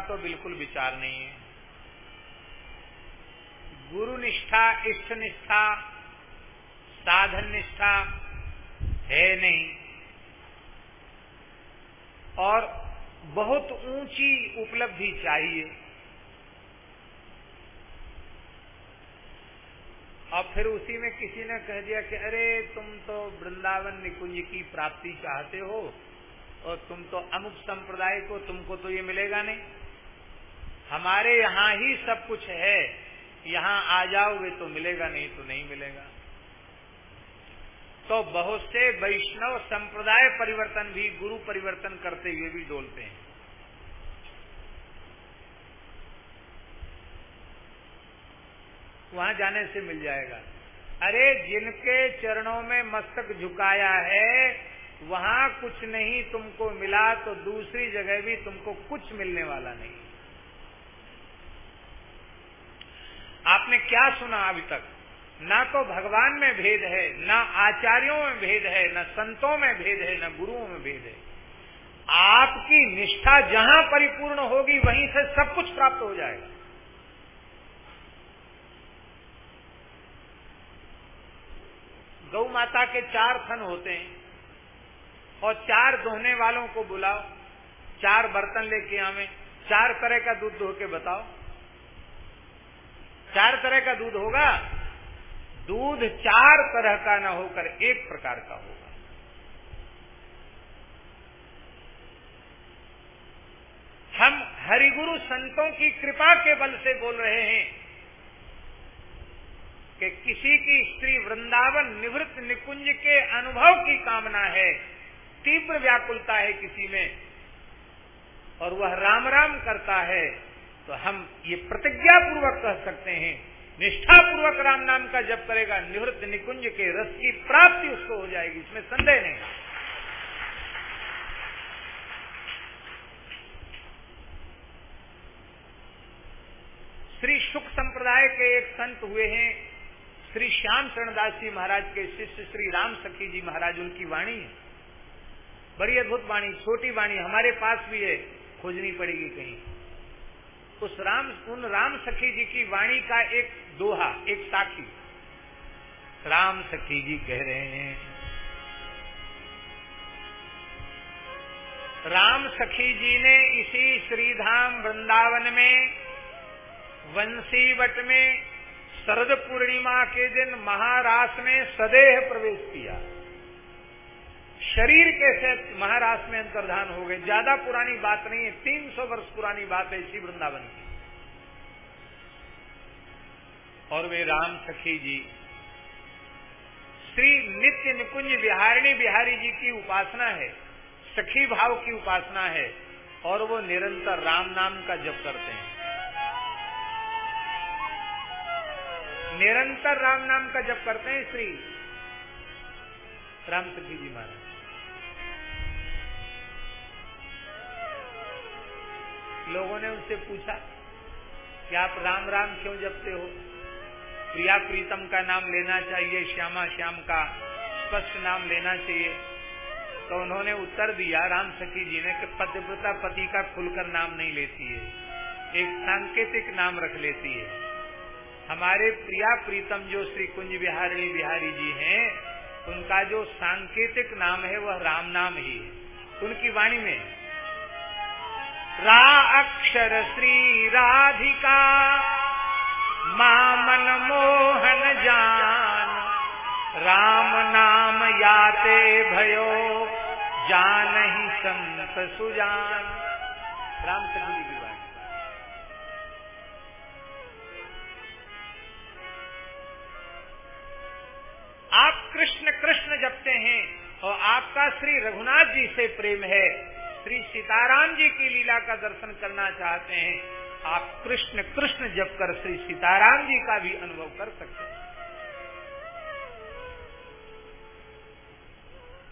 का तो बिल्कुल विचार नहीं है। गुरु निष्ठा, इष्ट निष्ठा, साधन निष्ठा है नहीं। और बहुत ऊँची उपलब्धि चाहिए। और फिर उसी में किसी ने कह दिया कि अरे, तुम तो वृंदावन निकुंज की प्राप्ति चाहते हो, और तुम तो अमुक संप्रदाय को, तुमको तो ये मिलेगा नहीं। हमारे यहाँ ही सब कुछ है। यहाँ आ जाओगे तो मिलेगा, नहीं तो नहीं मिलेगा। तो बहुत से वैष्णव संप्रदाय परिवर्तन भी गुरु परिवर्तन करते हुए भी डोलते हैं। वहाँ जाने से मिल जाएगा। अरे जिनके चरणों में मस्तक झुकाया है, वहाँ कुछ नहीं तुमको मिला तो दूसरी जगह भी तुमको कुछ मिलने वाला नहीं। आपने क्या सुना अभी तक? ना तो भगवान में भेद है, ना आचार्यों में भेद है, ना संतों में भेद है, न गुरुओं में भेद है। आपकी निष्ठा जहाँ परिपूर्ण होगी, वहीं से सब कुछ प्राप्त हो जाएगा। गौ माता के चार थन होते हैं, और चार दोहने वालों को बुलाओ, चार बर्तन लेके आवे, चार तरह का दूध धो के बताओ। चार तरह का दूध होगा। दूध चार तरह का ना होकर एक प्रकार का होगा। हम हरिगुरु संतों की कृपा के बल से बोल रहे हैं कि किसी की स्त्री वृंदावन निवृत्त निकुंज के अनुभव की कामना है, तीव्र व्याकुलता है किसी में, और वह राम राम करता है। तो हम ये प्रतिज्ञा पूर्वक कह सकते हैं निष्ठा पूर्वक राम नाम का जप करेगा, निवृत्त निकुंज के रस की प्राप्ति उसको हो जाएगी, इसमें संदेह नहीं। श्री सुख संप्रदाय के एक संत हुए हैं, श्री श्याम शरणदास जी महाराज के शिष्य, श्री राम सखी जी महाराज, उनकी वाणी है। बड़ी अद्भुत वाणी, छोटी वाणी, हमारे पास भी है, खोजनी पड़ेगी कहीं। उस राम, उन राम सखी जी की वाणी का एक दोहा, एक साखी राम सखी जी कह रहे हैं, राम सखी जी ने इसी श्रीधाम वृंदावन में, वंशीवट में, शरद पूर्णिमा के दिन महारास में सदेह प्रवेश किया। शरीर के से महारास में अंतर्धान हो गए? ज़्यादा पुरानी बात नहीं है, तीन सौ वर्ष पुरानी बात है, इसी वृंदावन की। और वे राम सखी जी, श्री नित्य निकुंज बिहारिणी बिहारी जी की उपासना है, सखी भाव की उपासना है, और वो निरंतर राम नाम का जप करते हैं। निरंतर राम नाम का जप करते हैं श्री राम सखी जी महाराज। लोगों ने उनसे पूछा कि आप राम राम क्यों जपते हो? प्रिया प्रीतम का नाम लेना चाहिए, श्यामा श्याम का स्पष्ट नाम लेना चाहिए। तो उन्होंने उत्तर दिया, राम सखी जी ने, कि पतिव्रता पति का खुलकर नाम नहीं लेती है। एक सांकेतिक नाम रख लेती है। हमारे प्रिया प्रीतम जो श्री कुंज बिहारी बिहारी जी हैं, उनका जो सांकेतिक नाम है, वह राम नाम ही है। उनकी वाणी में रा अक्षर श्री राधिका, मामन मोहन जान। राम नाम याते भयो जान ही संत सुजान। राम सजी की बात। आप कृष्ण कृष्ण जपते हैं और आपका श्री रघुनाथ जी से प्रेम है। श्री सीताराम जी की लीला का दर्शन करना चाहते हैं, आप कृष्ण कृष्ण जप कर श्री सीताराम जी का भी अनुभव कर सकते हैं।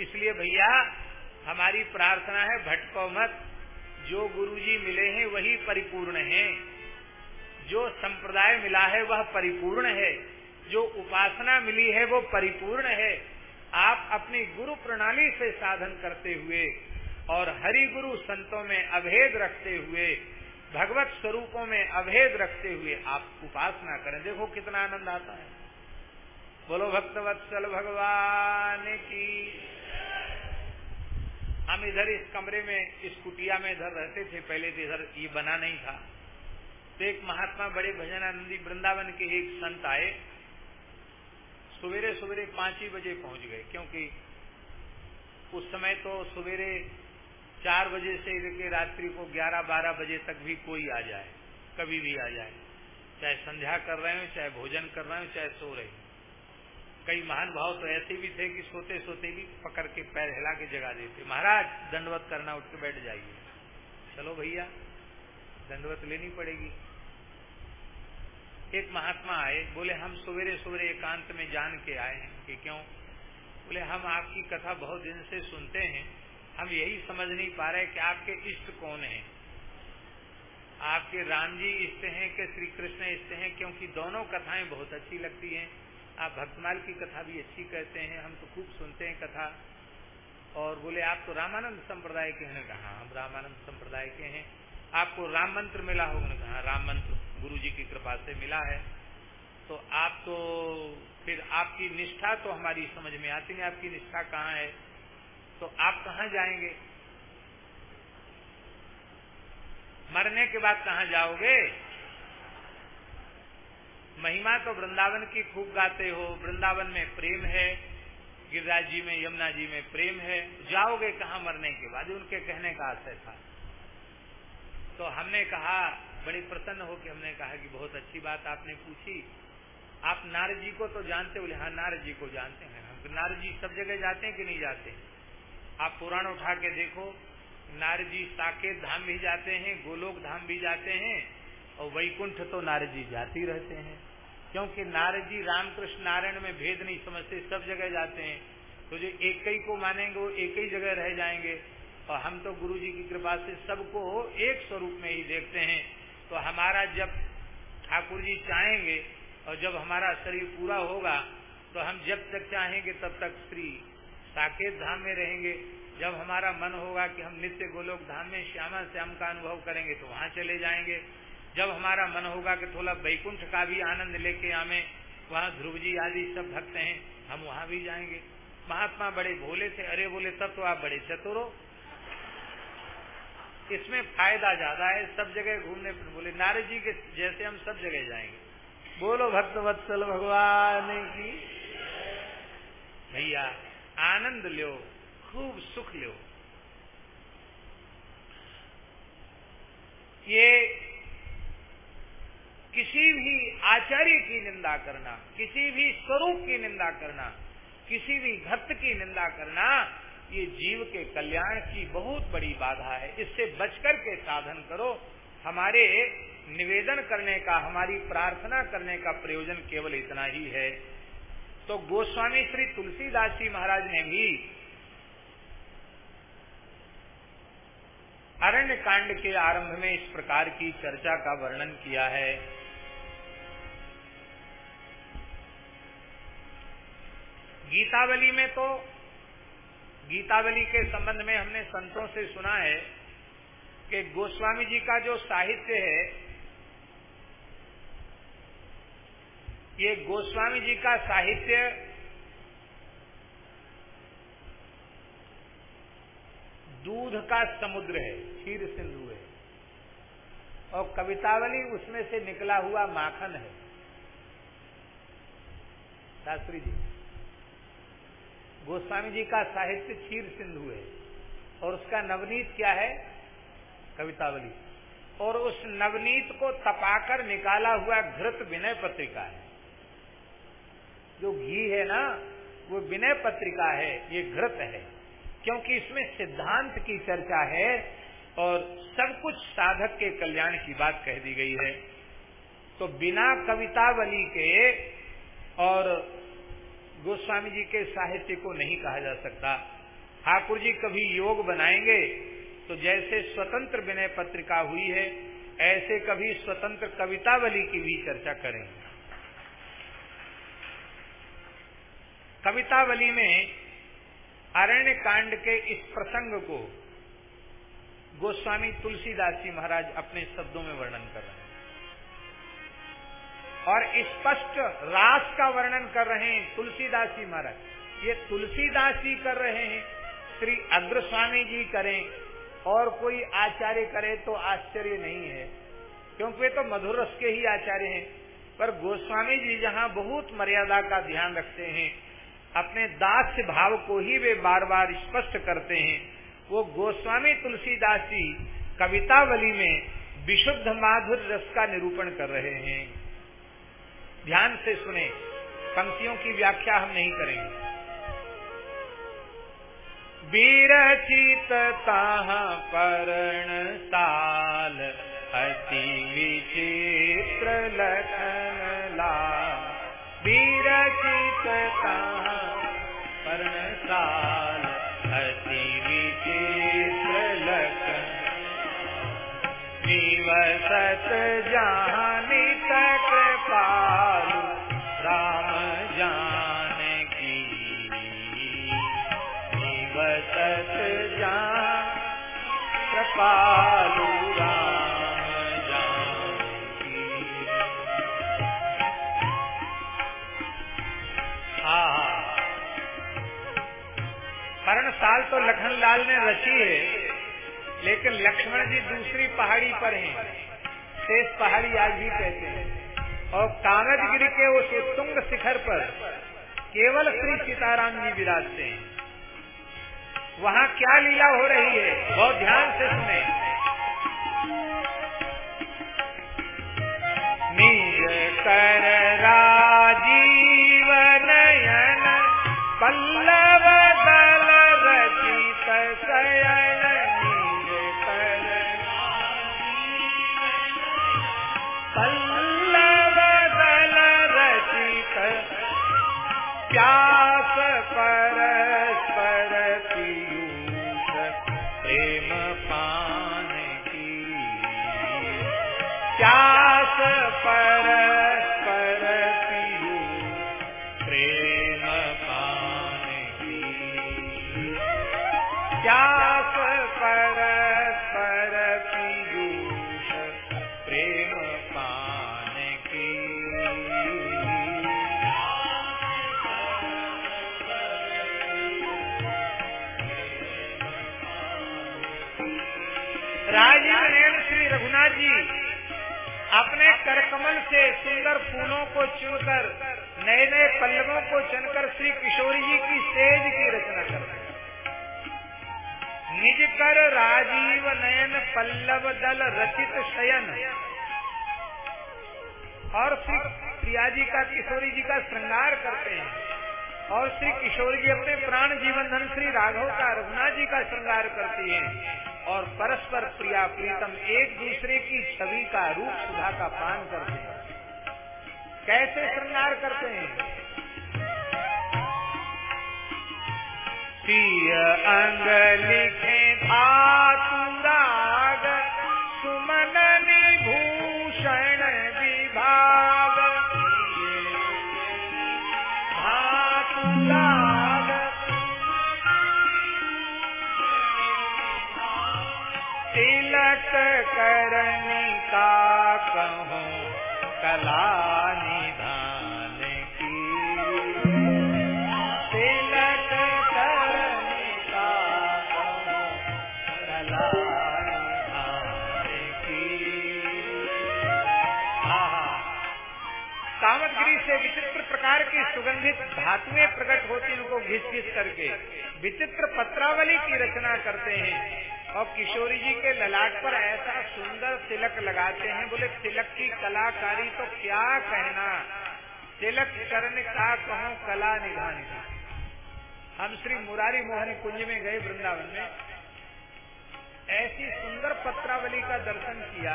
इसलिए भैया, हमारी प्रार्थना है भटको मत, जो गुरुजी मिले हैं वही परिपूर्ण हैं। जो संप्रदाय मिला है वह परिपूर्ण है। जो उपासना मिली है वो परिपूर्ण है। आप अपनी गुरु प्रणाली से साधन करते हुए और हरि गुरु संतों में अभेद रखते हुए, भगवत स्वरूपों में अभेद रखते हुए आप उपासना करें। देखो कितना आनंद आता है। बोलो, भक्तवत्सल भगवान की। हम इधर इस कमरे में, इस कुटिया में इधर रहते थे, पहले तो इधर ये बना नहीं था। तो एक महात्मा बड़े भजनानंदी वृंदावन के एक संत आए। सवेरे सवेरे पाँच ही बजे पहुँच गए, क्योंकि उस समय तो सवेरे चार बजे से लेकर रात्रि को ग्यारह बारह बजे तक भी कोई आ जाए, कभी भी आ जाए। चाहे संध्या कर रहे हो, चाहे भोजन कर रहे हो, चाहे सो रहे हो। कई महान भाव तो ऐसे भी थे कि सोते सोते भी पकड़ के पैर हिला के जगा देते। महाराज, दंडवत करना, उठ के बैठ जाइए। चलो भैया, दंडवत लेनी पड़ेगी। एक महात्मा आए, बोले, हम सवेरे सवेरे एकांत में जान के आए हैं कि क्यों? बोले, हम आपकी कथा बहुत दिन से सुनते हैं हम यही समझ नहीं पा रहे कि आपके इष्ट कौन हैं। आपके राम जी इष्ट हैं कि श्री कृष्ण इष्ट हैं, क्योंकि दोनों कथाएँ बहुत अच्छी लगती हैं। आप भक्तमाल की कथा भी अच्छी कहते हैं, हम तो खूब सुनते हैं कथा। और बोले, आप तो रामानंद संप्रदाय के हैं। कहा, हम रामानंद संप्रदाय के हैं। आपको राम मंत्र मिला होगा कहा, राम मंत्र गुरु जी की कृपा से मिला है। तो आप तो फिर आपकी निष्ठा तो हमारी समझ में आती नहीं, आपकी निष्ठा कहाँ है? तो आप कहाँ जाएँगे? मरने के बाद कहाँ जाओगे? महिमा तो वृंदावन की खूब गाते हो। वृंदावन में प्रेम है, गिरिराज जी में, यमुना जी में प्रेम है। जाओगे कहाँ मरने के बाद? उनके कहने का आशय था। तो हमने कहा, बड़े प्रसन्न हो कि हमने कहा कि बहुत अच्छी बात आपने पूछी। आप नारद जी को तो जानते बोले हाँ नारद जी को जानते हैं। हम नारद जी सब जगह जाते हैं कि नहीं जाते आप पुराण उठा के देखो, नारजी साकेत धाम भी जाते हैं, गोलोक धाम भी जाते हैं, और वैकुंठ तो नारजी जाते रहते हैं। क्योंकि नारजी रामकृष्ण नारायण में भेद नहीं समझते, सब जगह जाते हैं। तो जो एक ही को मानेंगे, वो एक ही जगह रह जाएँगे। और हम तो गुरु जी की कृपा से सबको एक स्वरूप में ही देखते हैं। तो हमारा जब ठाकुर जी चाहेंगे, और जब हमारा शरीर पूरा होगा तो हम जब तक चाहेंगे, तब तक श्री साकेत धाम में रहेंगे। जब हमारा मन होगा कि हम नित्य गोलोक धाम में श्यामा श्याम का अनुभव करेंगे तो वहाँ चले जाएँगे। जब हमारा मन होगा कि थोड़ा वैकुंठ का भी आनंद लेके हमें वहाँ ध्रुव जी आदि सब भक्त हैं, हम वहाँ भी जाएँगे। महात्मा बड़े भोले थे, अरे बोले, तब तो आप बड़े चतुर हो। इसमें फ़ायदा ज़्यादा है, सब जगह घूमने पर बोले, नारद जी के जैसे हम सब जगह जाएँगे। बोलो भक्त वत्सल भगवान की। भैया आनंद लो खूब सुख लो ये किसी भी आचार्य की निंदा करना, किसी भी स्वरूप की निंदा करना, किसी भी भक्त की निंदा करना, ये जीव के कल्याण की बहुत बड़ी बाधा है। इससे बचकर के साधन करो। हमारे निवेदन करने का, हमारी प्रार्थना करने का प्रयोजन केवल इतना ही है। तो गोस्वामी श्री तुलसीदास जी महाराज ने भी अरण्य कांड के आरंभ में इस प्रकार की चर्चा का वर्णन किया है। गीतावली में तो गीतावली के संबंध में हमने संतों से सुना है कि गोस्वामी जी का जो साहित्य है ये गोस्वामी जी का साहित्य दूध का समुद्र है, क्षीर सिंधु है। और कवितावली उसमें से निकला हुआ माखन है। शास्त्री जी, गोस्वामी जी का साहित्य क्षीर सिंधु है। और उसका नवनीत क्या है? कवितावली। और उस नवनीत को तपाकर निकाला हुआ घृत विनय पत्रिका है। जो घी है ना, वो विनय पत्रिका है, ये घृत है। क्योंकि इसमें सिद्धांत की चर्चा है और सब कुछ साधक के कल्याण की बात कह दी गई है। तो बिना कवितावली के और गोस्वामी जी के साहित्य को नहीं कहा जा सकता। ठाकुर जी कभी योग बनाएँगे तो जैसे स्वतंत्र विनय पत्रिका हुई है, ऐसे कभी स्वतंत्र कवितावली की भी चर्चा करेंगे। कवितावली में अरण्य कांड के इस प्रसंग को गोस्वामी तुलसीदास जी महाराज अपने शब्दों में वर्णन कर रहे हैं। और स्पष्ट रास का वर्णन कर रहे हैं तुलसीदास जी महाराज। ये तुलसीदास जी कर रहे हैं, श्री अग्र स्वामी जी करें, और कोई आचार्य करे तो आश्चर्य नहीं है, क्योंकि वे तो मधुर रस के ही आचार्य हैं। पर गोस्वामी जी जहाँ बहुत मर्यादा का ध्यान रखते हैं अपने दास्य भाव को ही वे बार बार स्पष्ट करते हैं। वो गोस्वामी तुलसीदास जी कवितावली में विशुद्ध माधुर रस का निरूपण कर रहे हैं। ध्यान से सुने, पंक्तियों की व्याख्या हम नहीं करेंगे। विरचित पर्ण साल अति विचित्र लखन लाल। विरचित साल तो लखन लाल ने रची है, लेकिन लक्ष्मण जी दूसरी पहाड़ी पर हैं। शेष पहाड़ी आज भी कहते हैं। और कानजगिरी के उस तुंग शिखर पर केवल श्री सीताराम जी विराजते हैं। वहाँ क्या लीला हो रही है, बहुत ध्यान से सुने। कर प्यास परस्पर पीयूष, प्रेम पान की। राजीव श्री रघुनाथ जी, अपने करकमल से सुंदर फूलों को चुनकर नए नए पल्लवों को चुनकर श्री किशोरी जी की सेज की हैं निज कर राजीव नयन पल्लव दल रचित शयन। और श्री प्रिया जी का, किशोरी जी का श्रृंगार करते हैं। और श्री किशोर जी अपने प्राण जीवन धन श्री राघव का, रघुनाथ जी का श्रृंगार करती हैं। और परस्पर प्रिया प्रीतम एक दूसरे की छवि का रूप सुधा का पान करते हैं। कैसे श्रृंगार करते हैं? सिय अंग धातु सुमन भूषण विभाग। धातु राग तिलक करनी का कहूँ? कला धातुएँ प्रकट होती उनको घिस घिस करके। विचित्र पत्रावली की रचना करते हैं। और किशोरी जी के ललाट पर ऐसा सुंदर तिलक लगाते हैं, बोले, तिलक की कलाकारी तो क्या कहना? तिलक करने का कहो कला निधान हम श्री मुरारी मोहन कुंज में गए वृंदावन में। ऐसी सुंदर पत्रावली का दर्शन किया।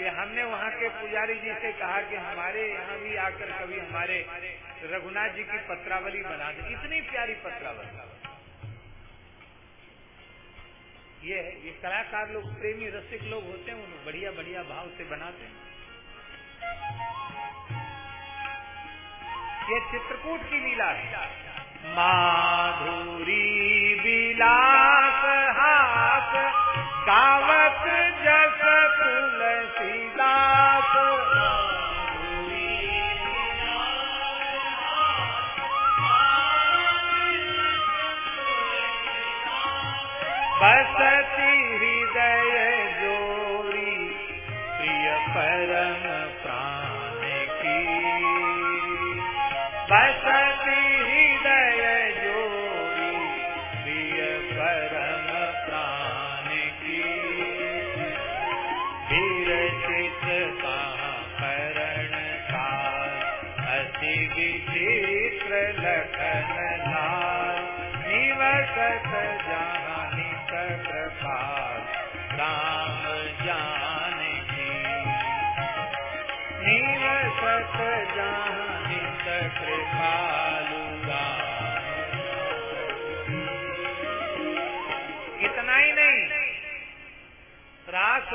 कि हमने वहाँ के पुजारी जी से कहा कि हमारे यहाँ भी आकर कभी हमारे रघुनाथ जी की पत्रावली बना दे। इतनी प्यारी पत्रावली। ये ये कलाकार लोग, प्रेमी, रसिक लोग होते हैं उन बढ़िया बढ़िया भाव से बनाते हैं। ये चित्रकूट की लीला है। माधुरी विलास हास गावत बसती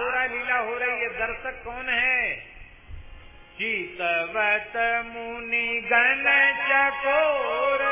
रहा लीला हो रही है दर्शक कौन है? चीतवत मुनि गण चकोर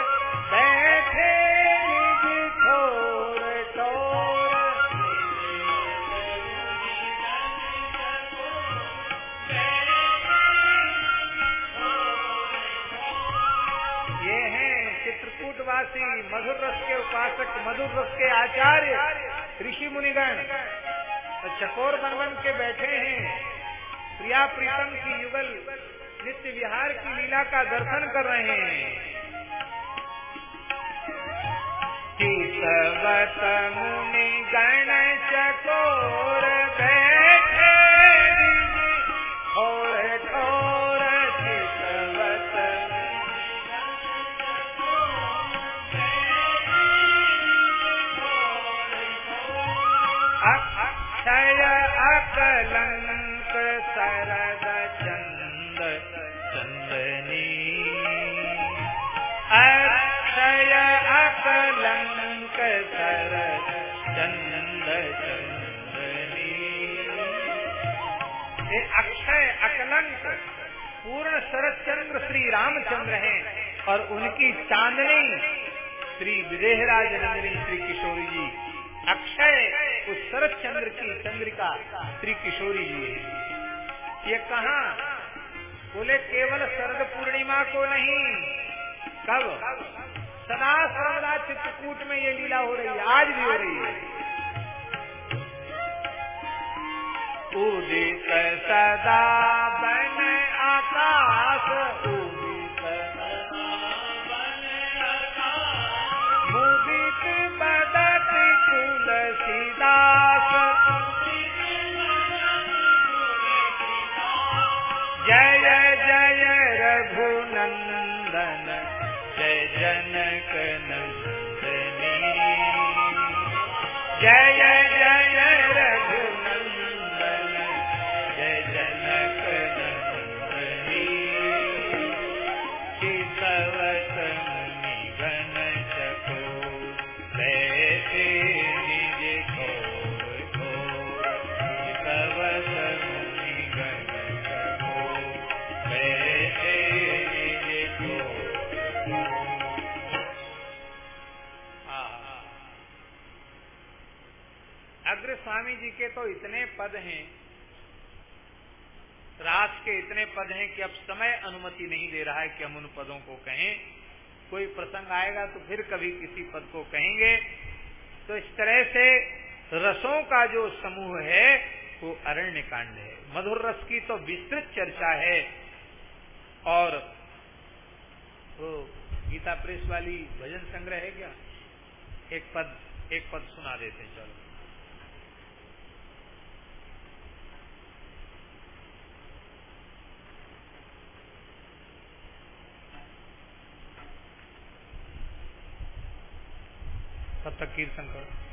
सुना देते चलो। तब तक कीर्तन करो।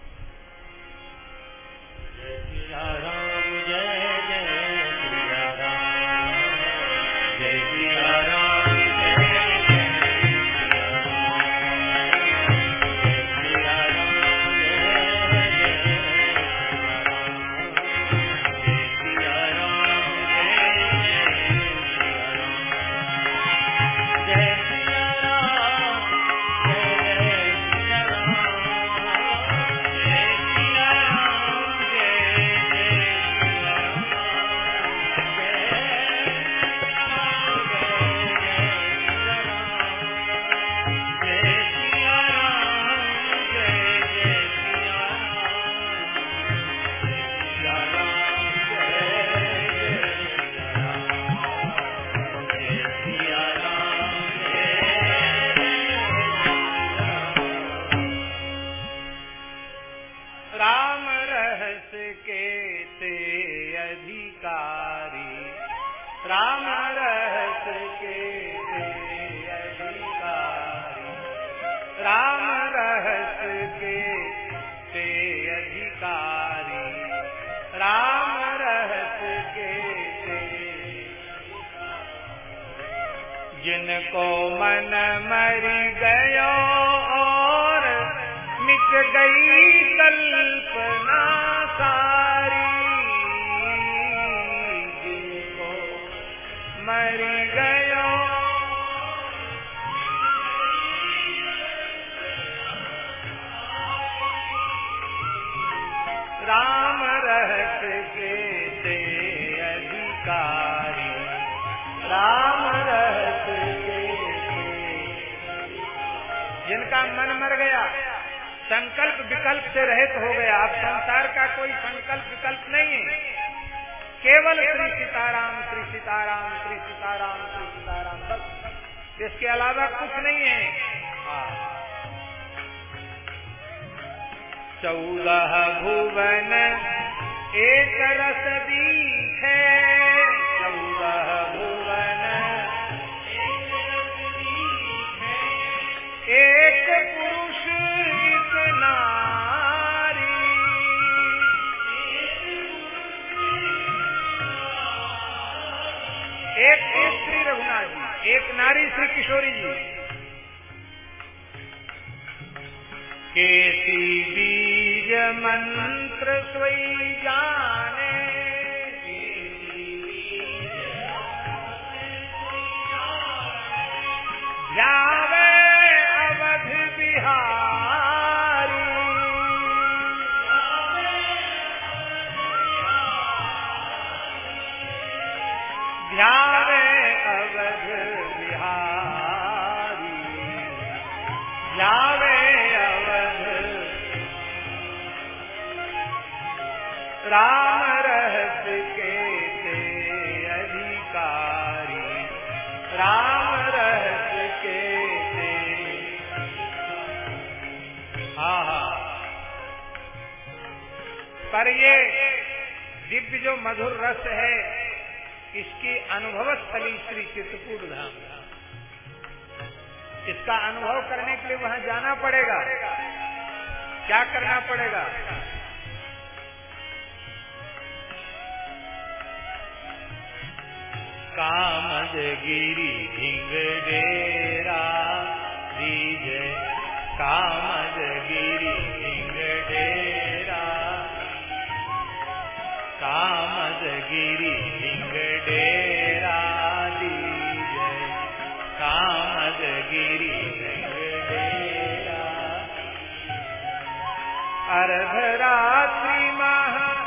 अर्धरात्रि महा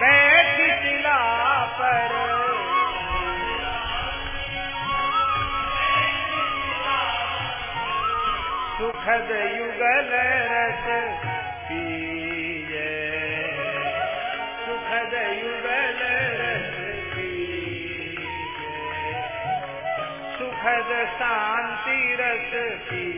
बैठ पर। सुखद युगल रस पिए। सुखद युगल रस पिए। सुखद शांति रस पिए।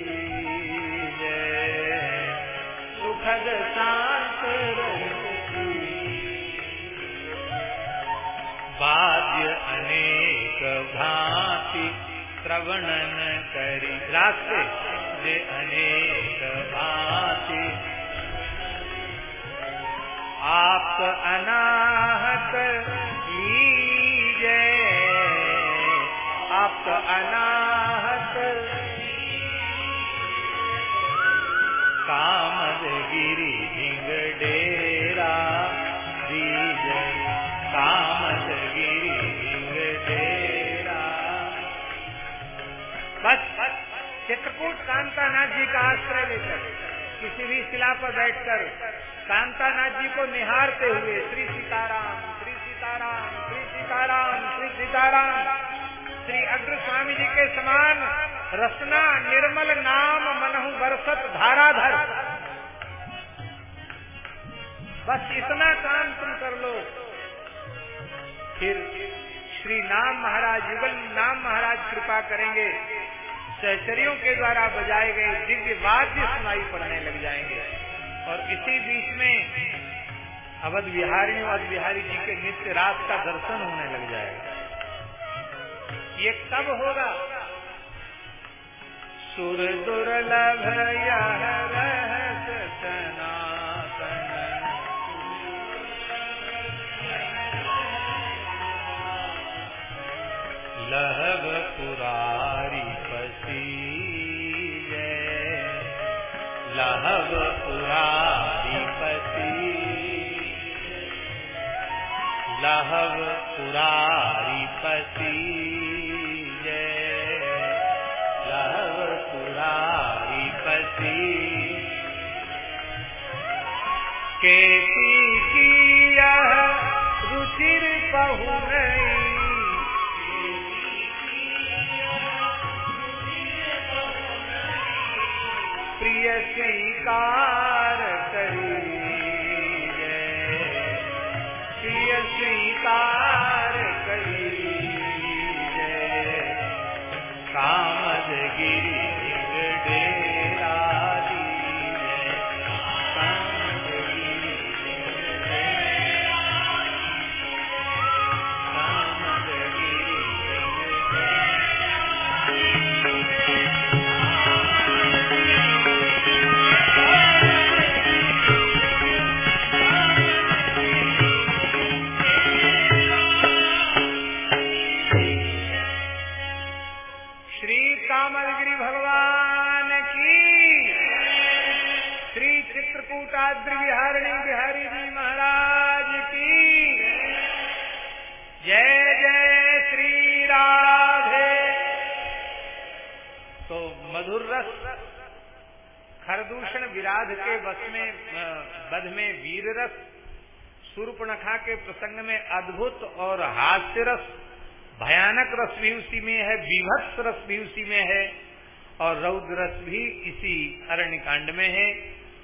वाद्य अनेक भांति श्रवणन करी। रास्ते जे अनेक भांति। आप अनाहत लीजे आप अनाहत। कामद चित्रकूट कांतानाथ जी का आश्रय लेकर किसी भी शिला पर बैठकर कांतानाथ जी को निहारते हुए श्री सीताराम श्री सीताराम श्री सीताराम श्री सीताराम, श्री अग्र स्वामी जी के समान रसना, निर्मल नाम, मनहु बरसत, धाराधर। बस इतना काम तुम कर लो। फिर श्री नाम महाराज, युगल नाम महाराज कृपा करेंगे। सहचरियों के द्वारा बजाए गए दिव्य वाद्य सुनाई पड़ने लग जाएँगे। और इसी बीच में अवध बिहारी अवध बिहारी जी के नित्य रात का दर्शन होने लग जाएगा। ये कब होगा? सुर दुर्लभ यह लहब पुरारी पसी लहब पुरारी पसी केसी की यह रुचिर पहु नहीं। प्रिय स्वीकार करिए विराध के बस में बध में वीर रस सूर्पणखा के प्रसंग में अद्भुत और हास्य रस, भयानक रस भी उसी में है विभत्स रस भी उसी में है, और रौद्र रस भी इसी अरण्य कांड में है,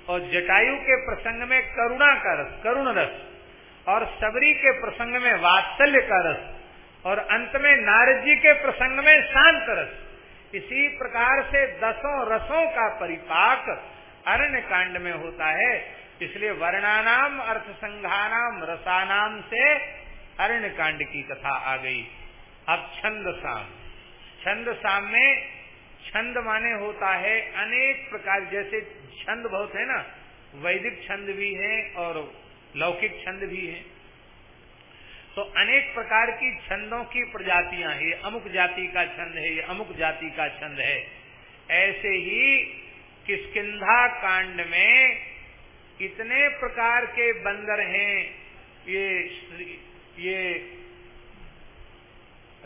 और जटायु के प्रसंग में करुणा का रस, करुण रस, और सबरी के प्रसंग में वात्सल्य का रस, और अंत में नारद जी के प्रसंग में शांत रस, इसी प्रकार से दसों रसों का परिपाक अरण्य कांड में होता है, इसलिए वर्णानाम अर्थ संघानाम रसानाम से अरण्य कांड की कथा आ गई। अब छंद साम छंद साम में छंद माने होता है अनेक प्रकार, जैसे छंद बहुत है ना, वैदिक छंद भी है और लौकिक छंद भी है। तो अनेक प्रकार की छंदों की प्रजातियाँ हैं। अमुक जाति का छंद है, ये अमुक जाति का छंद है। ऐसे ही किसकिधा कांड में कितने प्रकार के बंदर हैं, ये ये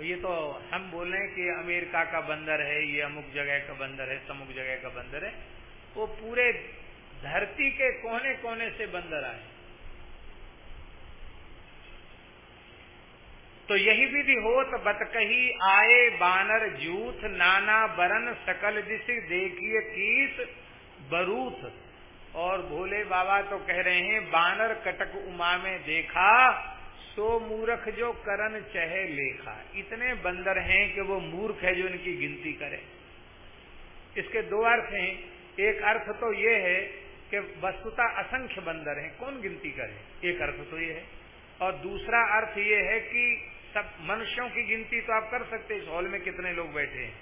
ये तो हम बोले कि अमेरिका का बंदर है, ये अमुक जगह का बंदर है, तमुक जगह का बंदर है, वो पूरे धरती के कोने कोने से बंदर आए। तो यही विधि होत बत कही आए बानर जूथ, नाना बरन सकल दिश देखिए कीस बरूथ। और भोले बाबा तो कह रहे हैं, बानर कटक उमा में देखा, सो मूर्ख जो करन चहे लेखा। इतने बंदर हैं कि वो मूर्ख है जो इनकी गिनती करे। इसके दो अर्थ हैं। एक अर्थ तो ये है कि वस्तुता असंख्य बंदर हैं, कौन गिनती करे? एक अर्थ तो ये है। और दूसरा अर्थ ये है कि सब मनुष्यों की गिनती तो आप कर सकते इस हॉल में कितने लोग बैठे हैं।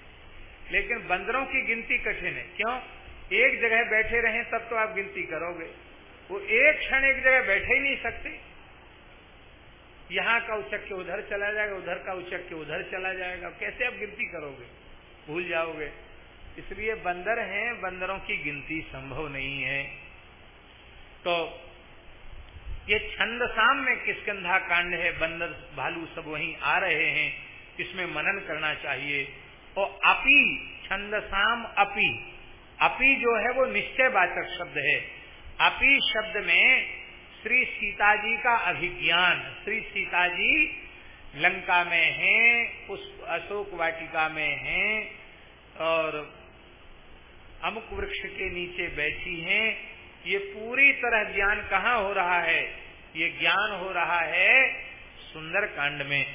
लेकिन बंदरों की गिनती कठिन है। क्यों? एक जगह बैठे रहे, तब तो आप गिनती करोगे। वो एक क्षण एक जगह बैठे ही नहीं सकते। यहाँ का उचक के उधर चला जाएगा, उधर का उचक के उधर चला जाएगा। कैसे आप गिनती करोगे? भूल जाओगे। इसलिए बंदर हैं, बंदरों की गिनती संभव नहीं है। तो ये छंद में किसकंधा कांड है, बंदर, भालू सब वहीं आ रहे हैं, इसमें मनन करना चाहिए। और अपी, छंद साम अपी। अपी जो है वो निश्चयवाचक शब्द है। अपी शब्द में श्री सीता जी का अभिज्ञान, श्री सीता जी लंका में हैं, उस अशोक वाटिका में हैं, और अमुक वृक्ष के नीचे बैठी हैं ये पूरी तरह ज्ञान कहाँ हो रहा है? ये ज्ञान हो रहा है सुंदर कांड में।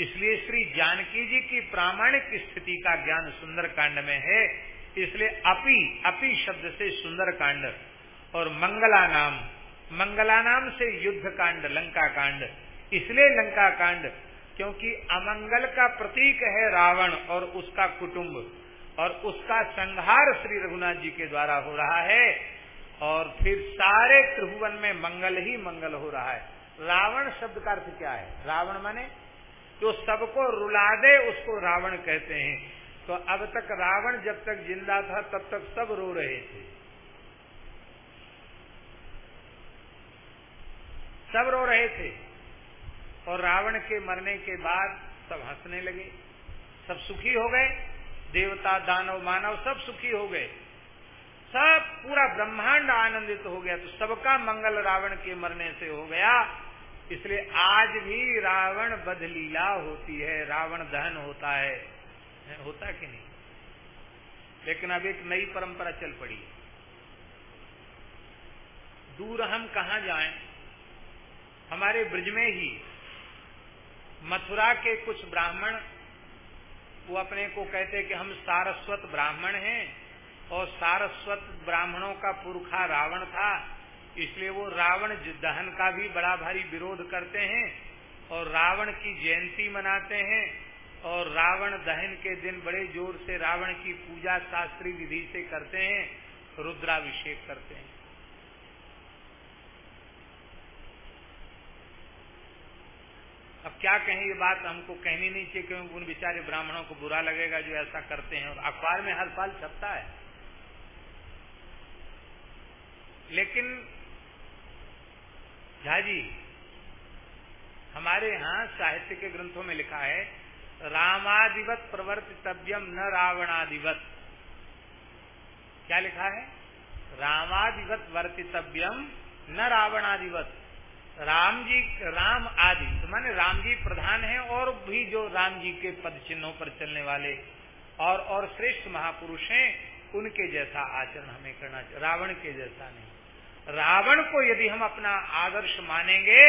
इसलिए श्री जानकी जी की प्रामाणिक स्थिति का ज्ञान सुंदर कांड में है। इसलिए अपी अपी शब्द से सुंदर कांड और मंगला नाम मंगला नाम से युद्ध कांड लंका कांड इसलिए लंका कांड क्योंकि अमंगल का प्रतीक है रावण और उसका कुटुंब और उसका संहार श्री रघुनाथ जी के द्वारा हो रहा है। और फिर सारे त्रिभुवन में मंगल ही मंगल हो रहा है। रावण शब्द का अर्थ क्या है? रावण माने जो सबको रुला दे, उसको रावण कहते हैं। तो अब तक रावण जब तक ज़िंदा था, तब तक सब रो रहे थे। सब रो रहे थे। और रावण के मरने के बाद सब हंसने लगे। सब सुखी हो गए। देवता, दानव, मानव सब सुखी हो गए। सब पूरा ब्रह्मांड आनंदित हो गया तो सबका मंगल रावण के मरने से हो गया। इसलिए आज भी रावण बध लीला होती है रावण दहन होता है, होता कि नहीं? लेकिन अब एक नई परंपरा चल पड़ी है। दूर हम कहा जाएँ? हमारे ब्रज में ही मथुरा के कुछ ब्राह्मण वो अपने को कहते कि हम सारस्वत ब्राह्मण हैं। और सारस्वत ब्राह्मणों का पुरखा रावण था, इसलिए वो रावण दहन का भी बड़ा भारी विरोध करते हैं और रावण की जयंती मनाते हैं और रावण दहन के दिन बड़े ज़ोर से रावण की पूजा शास्त्रीय विधि से करते हैं, रुद्राभिषेक करते हैं। अब क्या कहें ये बात? हमको कहनी नहीं चाहिए, क्योंकि उन बेचारे ब्राह्मणों को बुरा लगेगा जो ऐसा करते हैं। और अखबार में हर साल छपता है। लेकिन झा जी हमारे यहाँ साहित्य के ग्रंथों में लिखा है, रामादिवत प्रवर्तितव्यम न रावणादिवत। क्या लिखा है? रामादिवत वर्तितव्यम न रावणादिवत। राम जी, राम आदि तो माने राम जी प्रधान है और भी जो राम जी के पद चिन्हों पर चलने वाले और और श्रेष्ठ महापुरुष हैं, उनके जैसा आचरण हमें करना चाहिए रावण के जैसा नहीं। रावण को यदि हम अपना आदर्श मानेंगे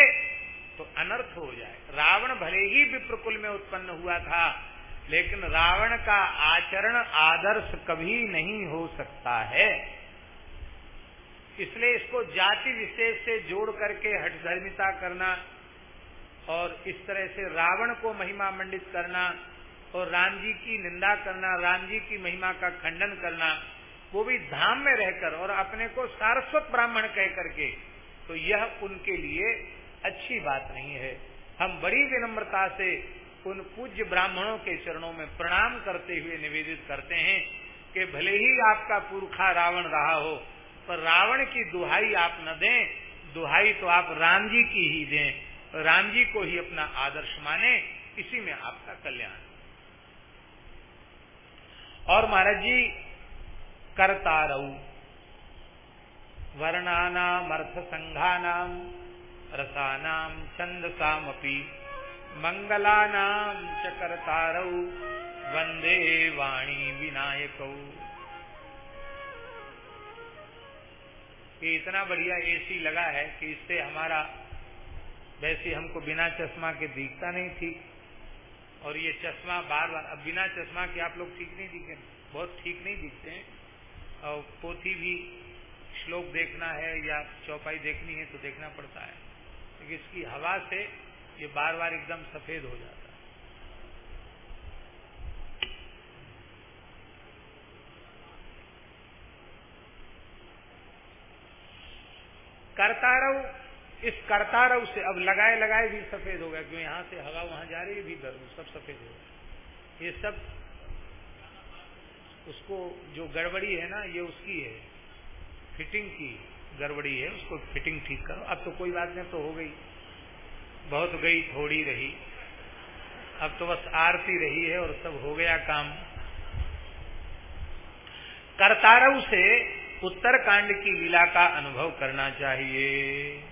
तो अनर्थ हो जाए। रावण भले ही विप्रकुल में उत्पन्न हुआ था, लेकिन रावण का आचरण आदर्श कभी नहीं हो सकता है। इसलिए इसको जाति विशेष से जोड़ करके हठधर्मिता करना, और इस तरह से रावण को महिमा मंडित करना, और राम जी की निंदा करना, राम जी की महिमा का खंडन करना वो भी धाम में रहकर और अपने को सारस्वत ब्राह्मण कह करके तो यह उनके लिए अच्छी बात नहीं है। हम बड़ी विनम्रता से उन पूज्य ब्राह्मणों के चरणों में प्रणाम करते हुए निवेदित करते हैं कि भले ही आपका पुरखा रावण रहा हो, पर रावण की दुहाई आप न दें, दुहाई तो आप राम जी की ही दें। राम जी को ही अपना आदर्श माने, इसी में आपका कल्याण। और महाराज जी करता रहू वर्णानाम अर्थ संघानाम रसानाम छंदसामपि मंगलानाम च करतारऊ वंदे वाणी विनायक ये इतना बढ़िया एसी लगा है कि इससे हमारा वैसे हमको बिना चश्मा के दिखता नहीं थी और ये चश्मा बार बार अब बिना चश्मा के आप लोग ठीक नहीं दिखे। बहुत ठीक नहीं दिखते हैं। और पोथी भी श्लोक देखना है या चौपाई देखनी है तो देखना पड़ता है। लेकिन इसकी हवा से ये बार बार एकदम सफ़ेद हो जाता है। करतारव, इस करतारव से अब लगाए लगाए भी सफ़ेद हो गया, क्यों यहाँ से हवा वहाँ जा रही है भी इधर सब सफ़ेद हो गया। ये सब उसको जो गड़बड़ी है ना, ये उसकी है। फिटिंग की गड़बड़ी है, उसको फिटिंग ठीक करो। अब तो कोई बात नहीं तो हो गई। बहुत गई, थोड़ी रही। अब तो बस आरती रही है और सब हो गया काम। करतारव से उत्तरकांड की लीला का अनुभव करना चाहिए।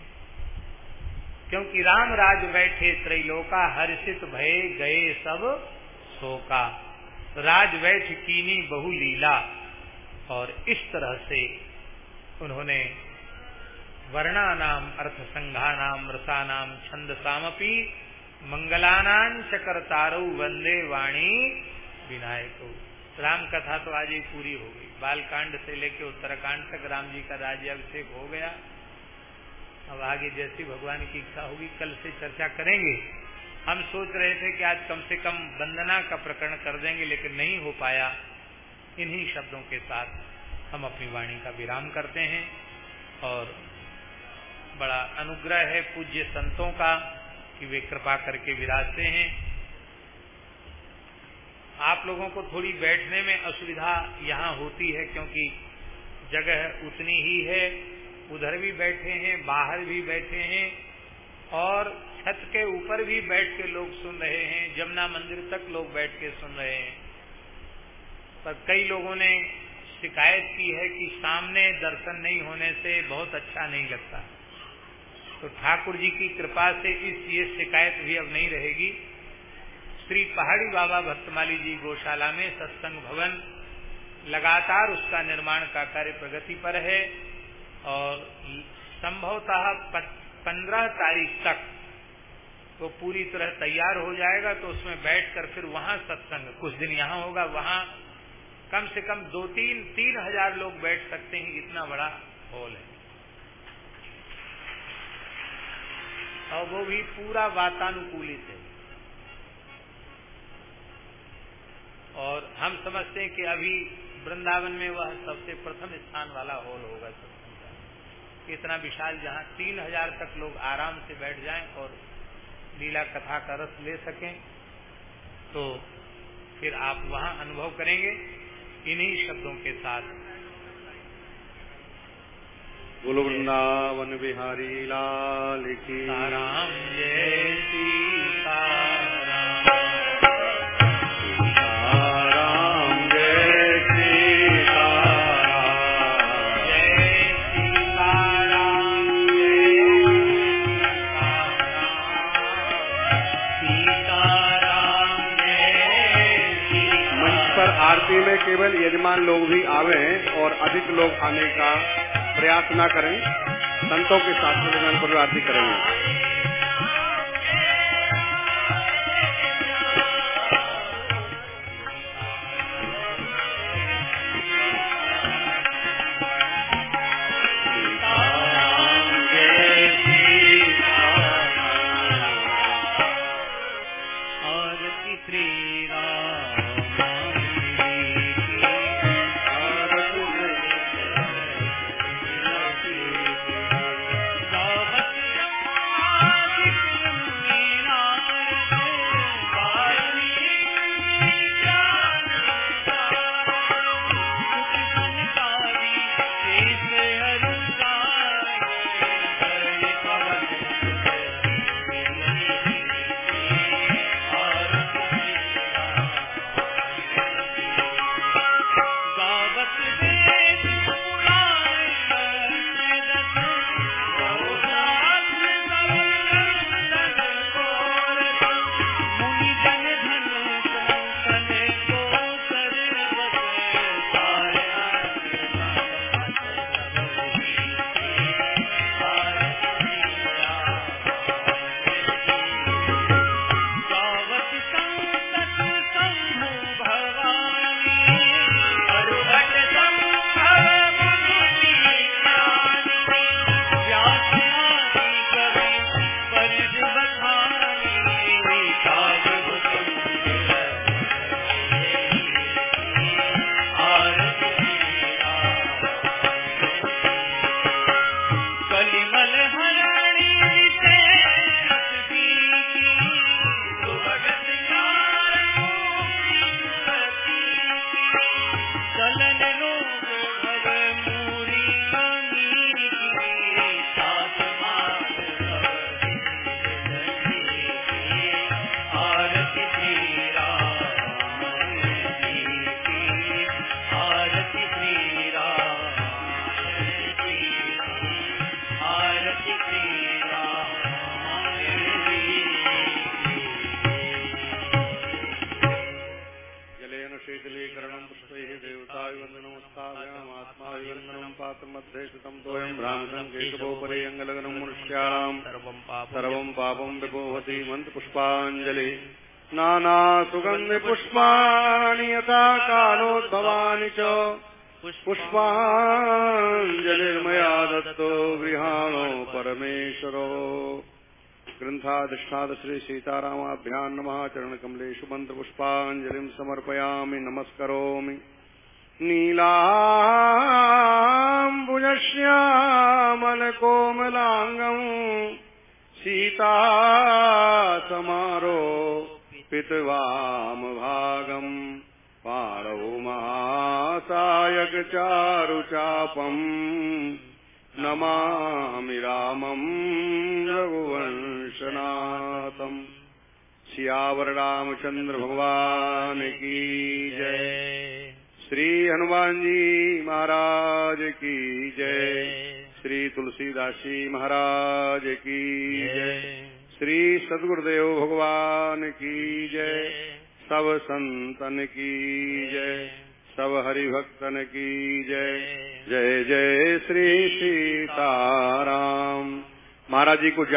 क्योंकि राम राज बैठे त्रैलोका, हर्षित भय गए सब शोका। राज बैठ कीनी बहु लीला। और इस तरह से उन्होंने वर्णानाम अर्थ संघानाम रसानाम छंद सामपी मंगलानाम चकरतारु वंदे वाणी विनायक। राम कथा तो आज ही पूरी हो गई। बालकांड से लेकर उत्तराकांड तक राम जी का राज्याभिषेक हो गया। अब आगे जैसी भगवान की इच्छा होगी, कल से चर्चा करेंगे। हम सोच रहे थे कि आज कम से कम वंदना का प्रकरण कर देंगे, लेकिन नहीं हो पाया। इन्हीं शब्दों के साथ हम अपनी वाणी का विराम करते हैं और बड़ा अनुग्रह है पूज्य संतों का कि वे कृपा करके विराजते हैं। आप लोगों को थोड़ी बैठने में असुविधा यहाँ होती है, क्योंकि जगह उतनी ही है। उधर भी बैठे हैं, बाहर भी बैठे हैं और छत के ऊपर भी बैठ के लोग सुन रहे हैं, जमुना मंदिर तक लोग बैठ के सुन रहे हैं। पर कई लोगों ने शिकायत की है कि सामने दर्शन नहीं होने से बहुत अच्छा नहीं लगता। तो ठाकुर जी की कृपा से इस, ये शिकायत भी अब नहीं रहेगी। श्री पहाड़ी बाबा भक्तमाली जी गौशाला में सत्संग भवन लगातार उसका निर्माण का कार्य प्रगति पर है और संभवतः पंद्रह तारीख तक वो पूरी तरह तैयार हो जाएगा तो उसमें बैठकर फिर वहाँ सत्संग, कुछ दिन यहाँ होगा, वहाँ कम से कम दो तीन तीन हज़ार लोग बैठ सकते हैं, इतना बड़ा हॉल है। और वो भी पूरा वातानुकूलित है। और हम समझते हैं कि अभी वृंदावन में वह सबसे प्रथम स्थान वाला हॉल होगा। सत्संग इतना विशाल जहाँ तीन हज़ार तक लोग आराम से बैठ जाएँ और लीला कथा का रस ले सकें तो फिर आप वहाँ अनुभव करेंगे इन्हीं शब्दों के साथ। बोलो वृंदावन बिहारी लाल की राम जय सीता। केवल यजमान लोग भी आवे और अधिक लोग आने का प्रयास न करें। संतों के साथ यजमान पर आरती करेंगे।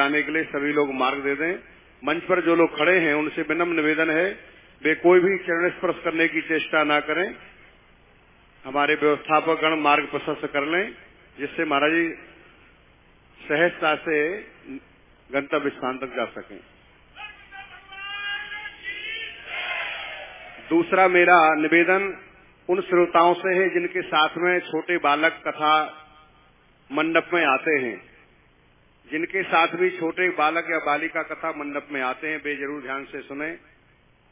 जाने के लिए सभी लोग मार्ग दे दें। मंच पर जो लोग खड़े हैं, उनसे विनम्र निवेदन है, वे कोई भी चरण स्पर्श करने की चेष्टा ना करें। हमारे व्यवस्थापक गण मार्ग प्रशस्त कर लें, जिससे महाराज जी सहजता से गंतव्य स्थान तक जा सकें। दूसरा मेरा निवेदन उन श्रोताओं से है, जिनके साथ में छोटे बालक कथा मंडप में आते हैं। जिनके साथ भी छोटे बालक या बालिका कथा मंडप में आते हैं, वे ज़रूर ध्यान से सुने।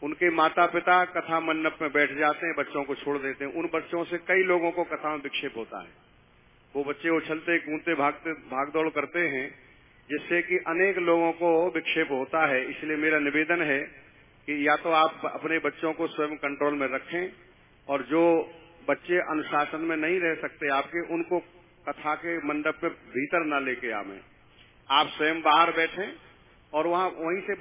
उनके माता पिता कथा मंडप में बैठ जाते हैं, बच्चों को छोड़ देते हैं। उन बच्चों से कई लोगों को कथा में विक्षेप होता है। वो बच्चे उछलते, कूदते, भागते, भागदौड़ करते हैं, जिससे कि अनेक लोगों को विक्षेप होता है। इसलिए मेरा निवेदन है कि या तो आप अपने बच्चों को स्वयं कंट्रोल में रखें और जो बच्चे अनुशासन में नहीं रह सकते आपके, उनको कथा के मंडप में भीतर न लेके आवे। आप स्वयं बाहर बैठे और वहाँ वहीं से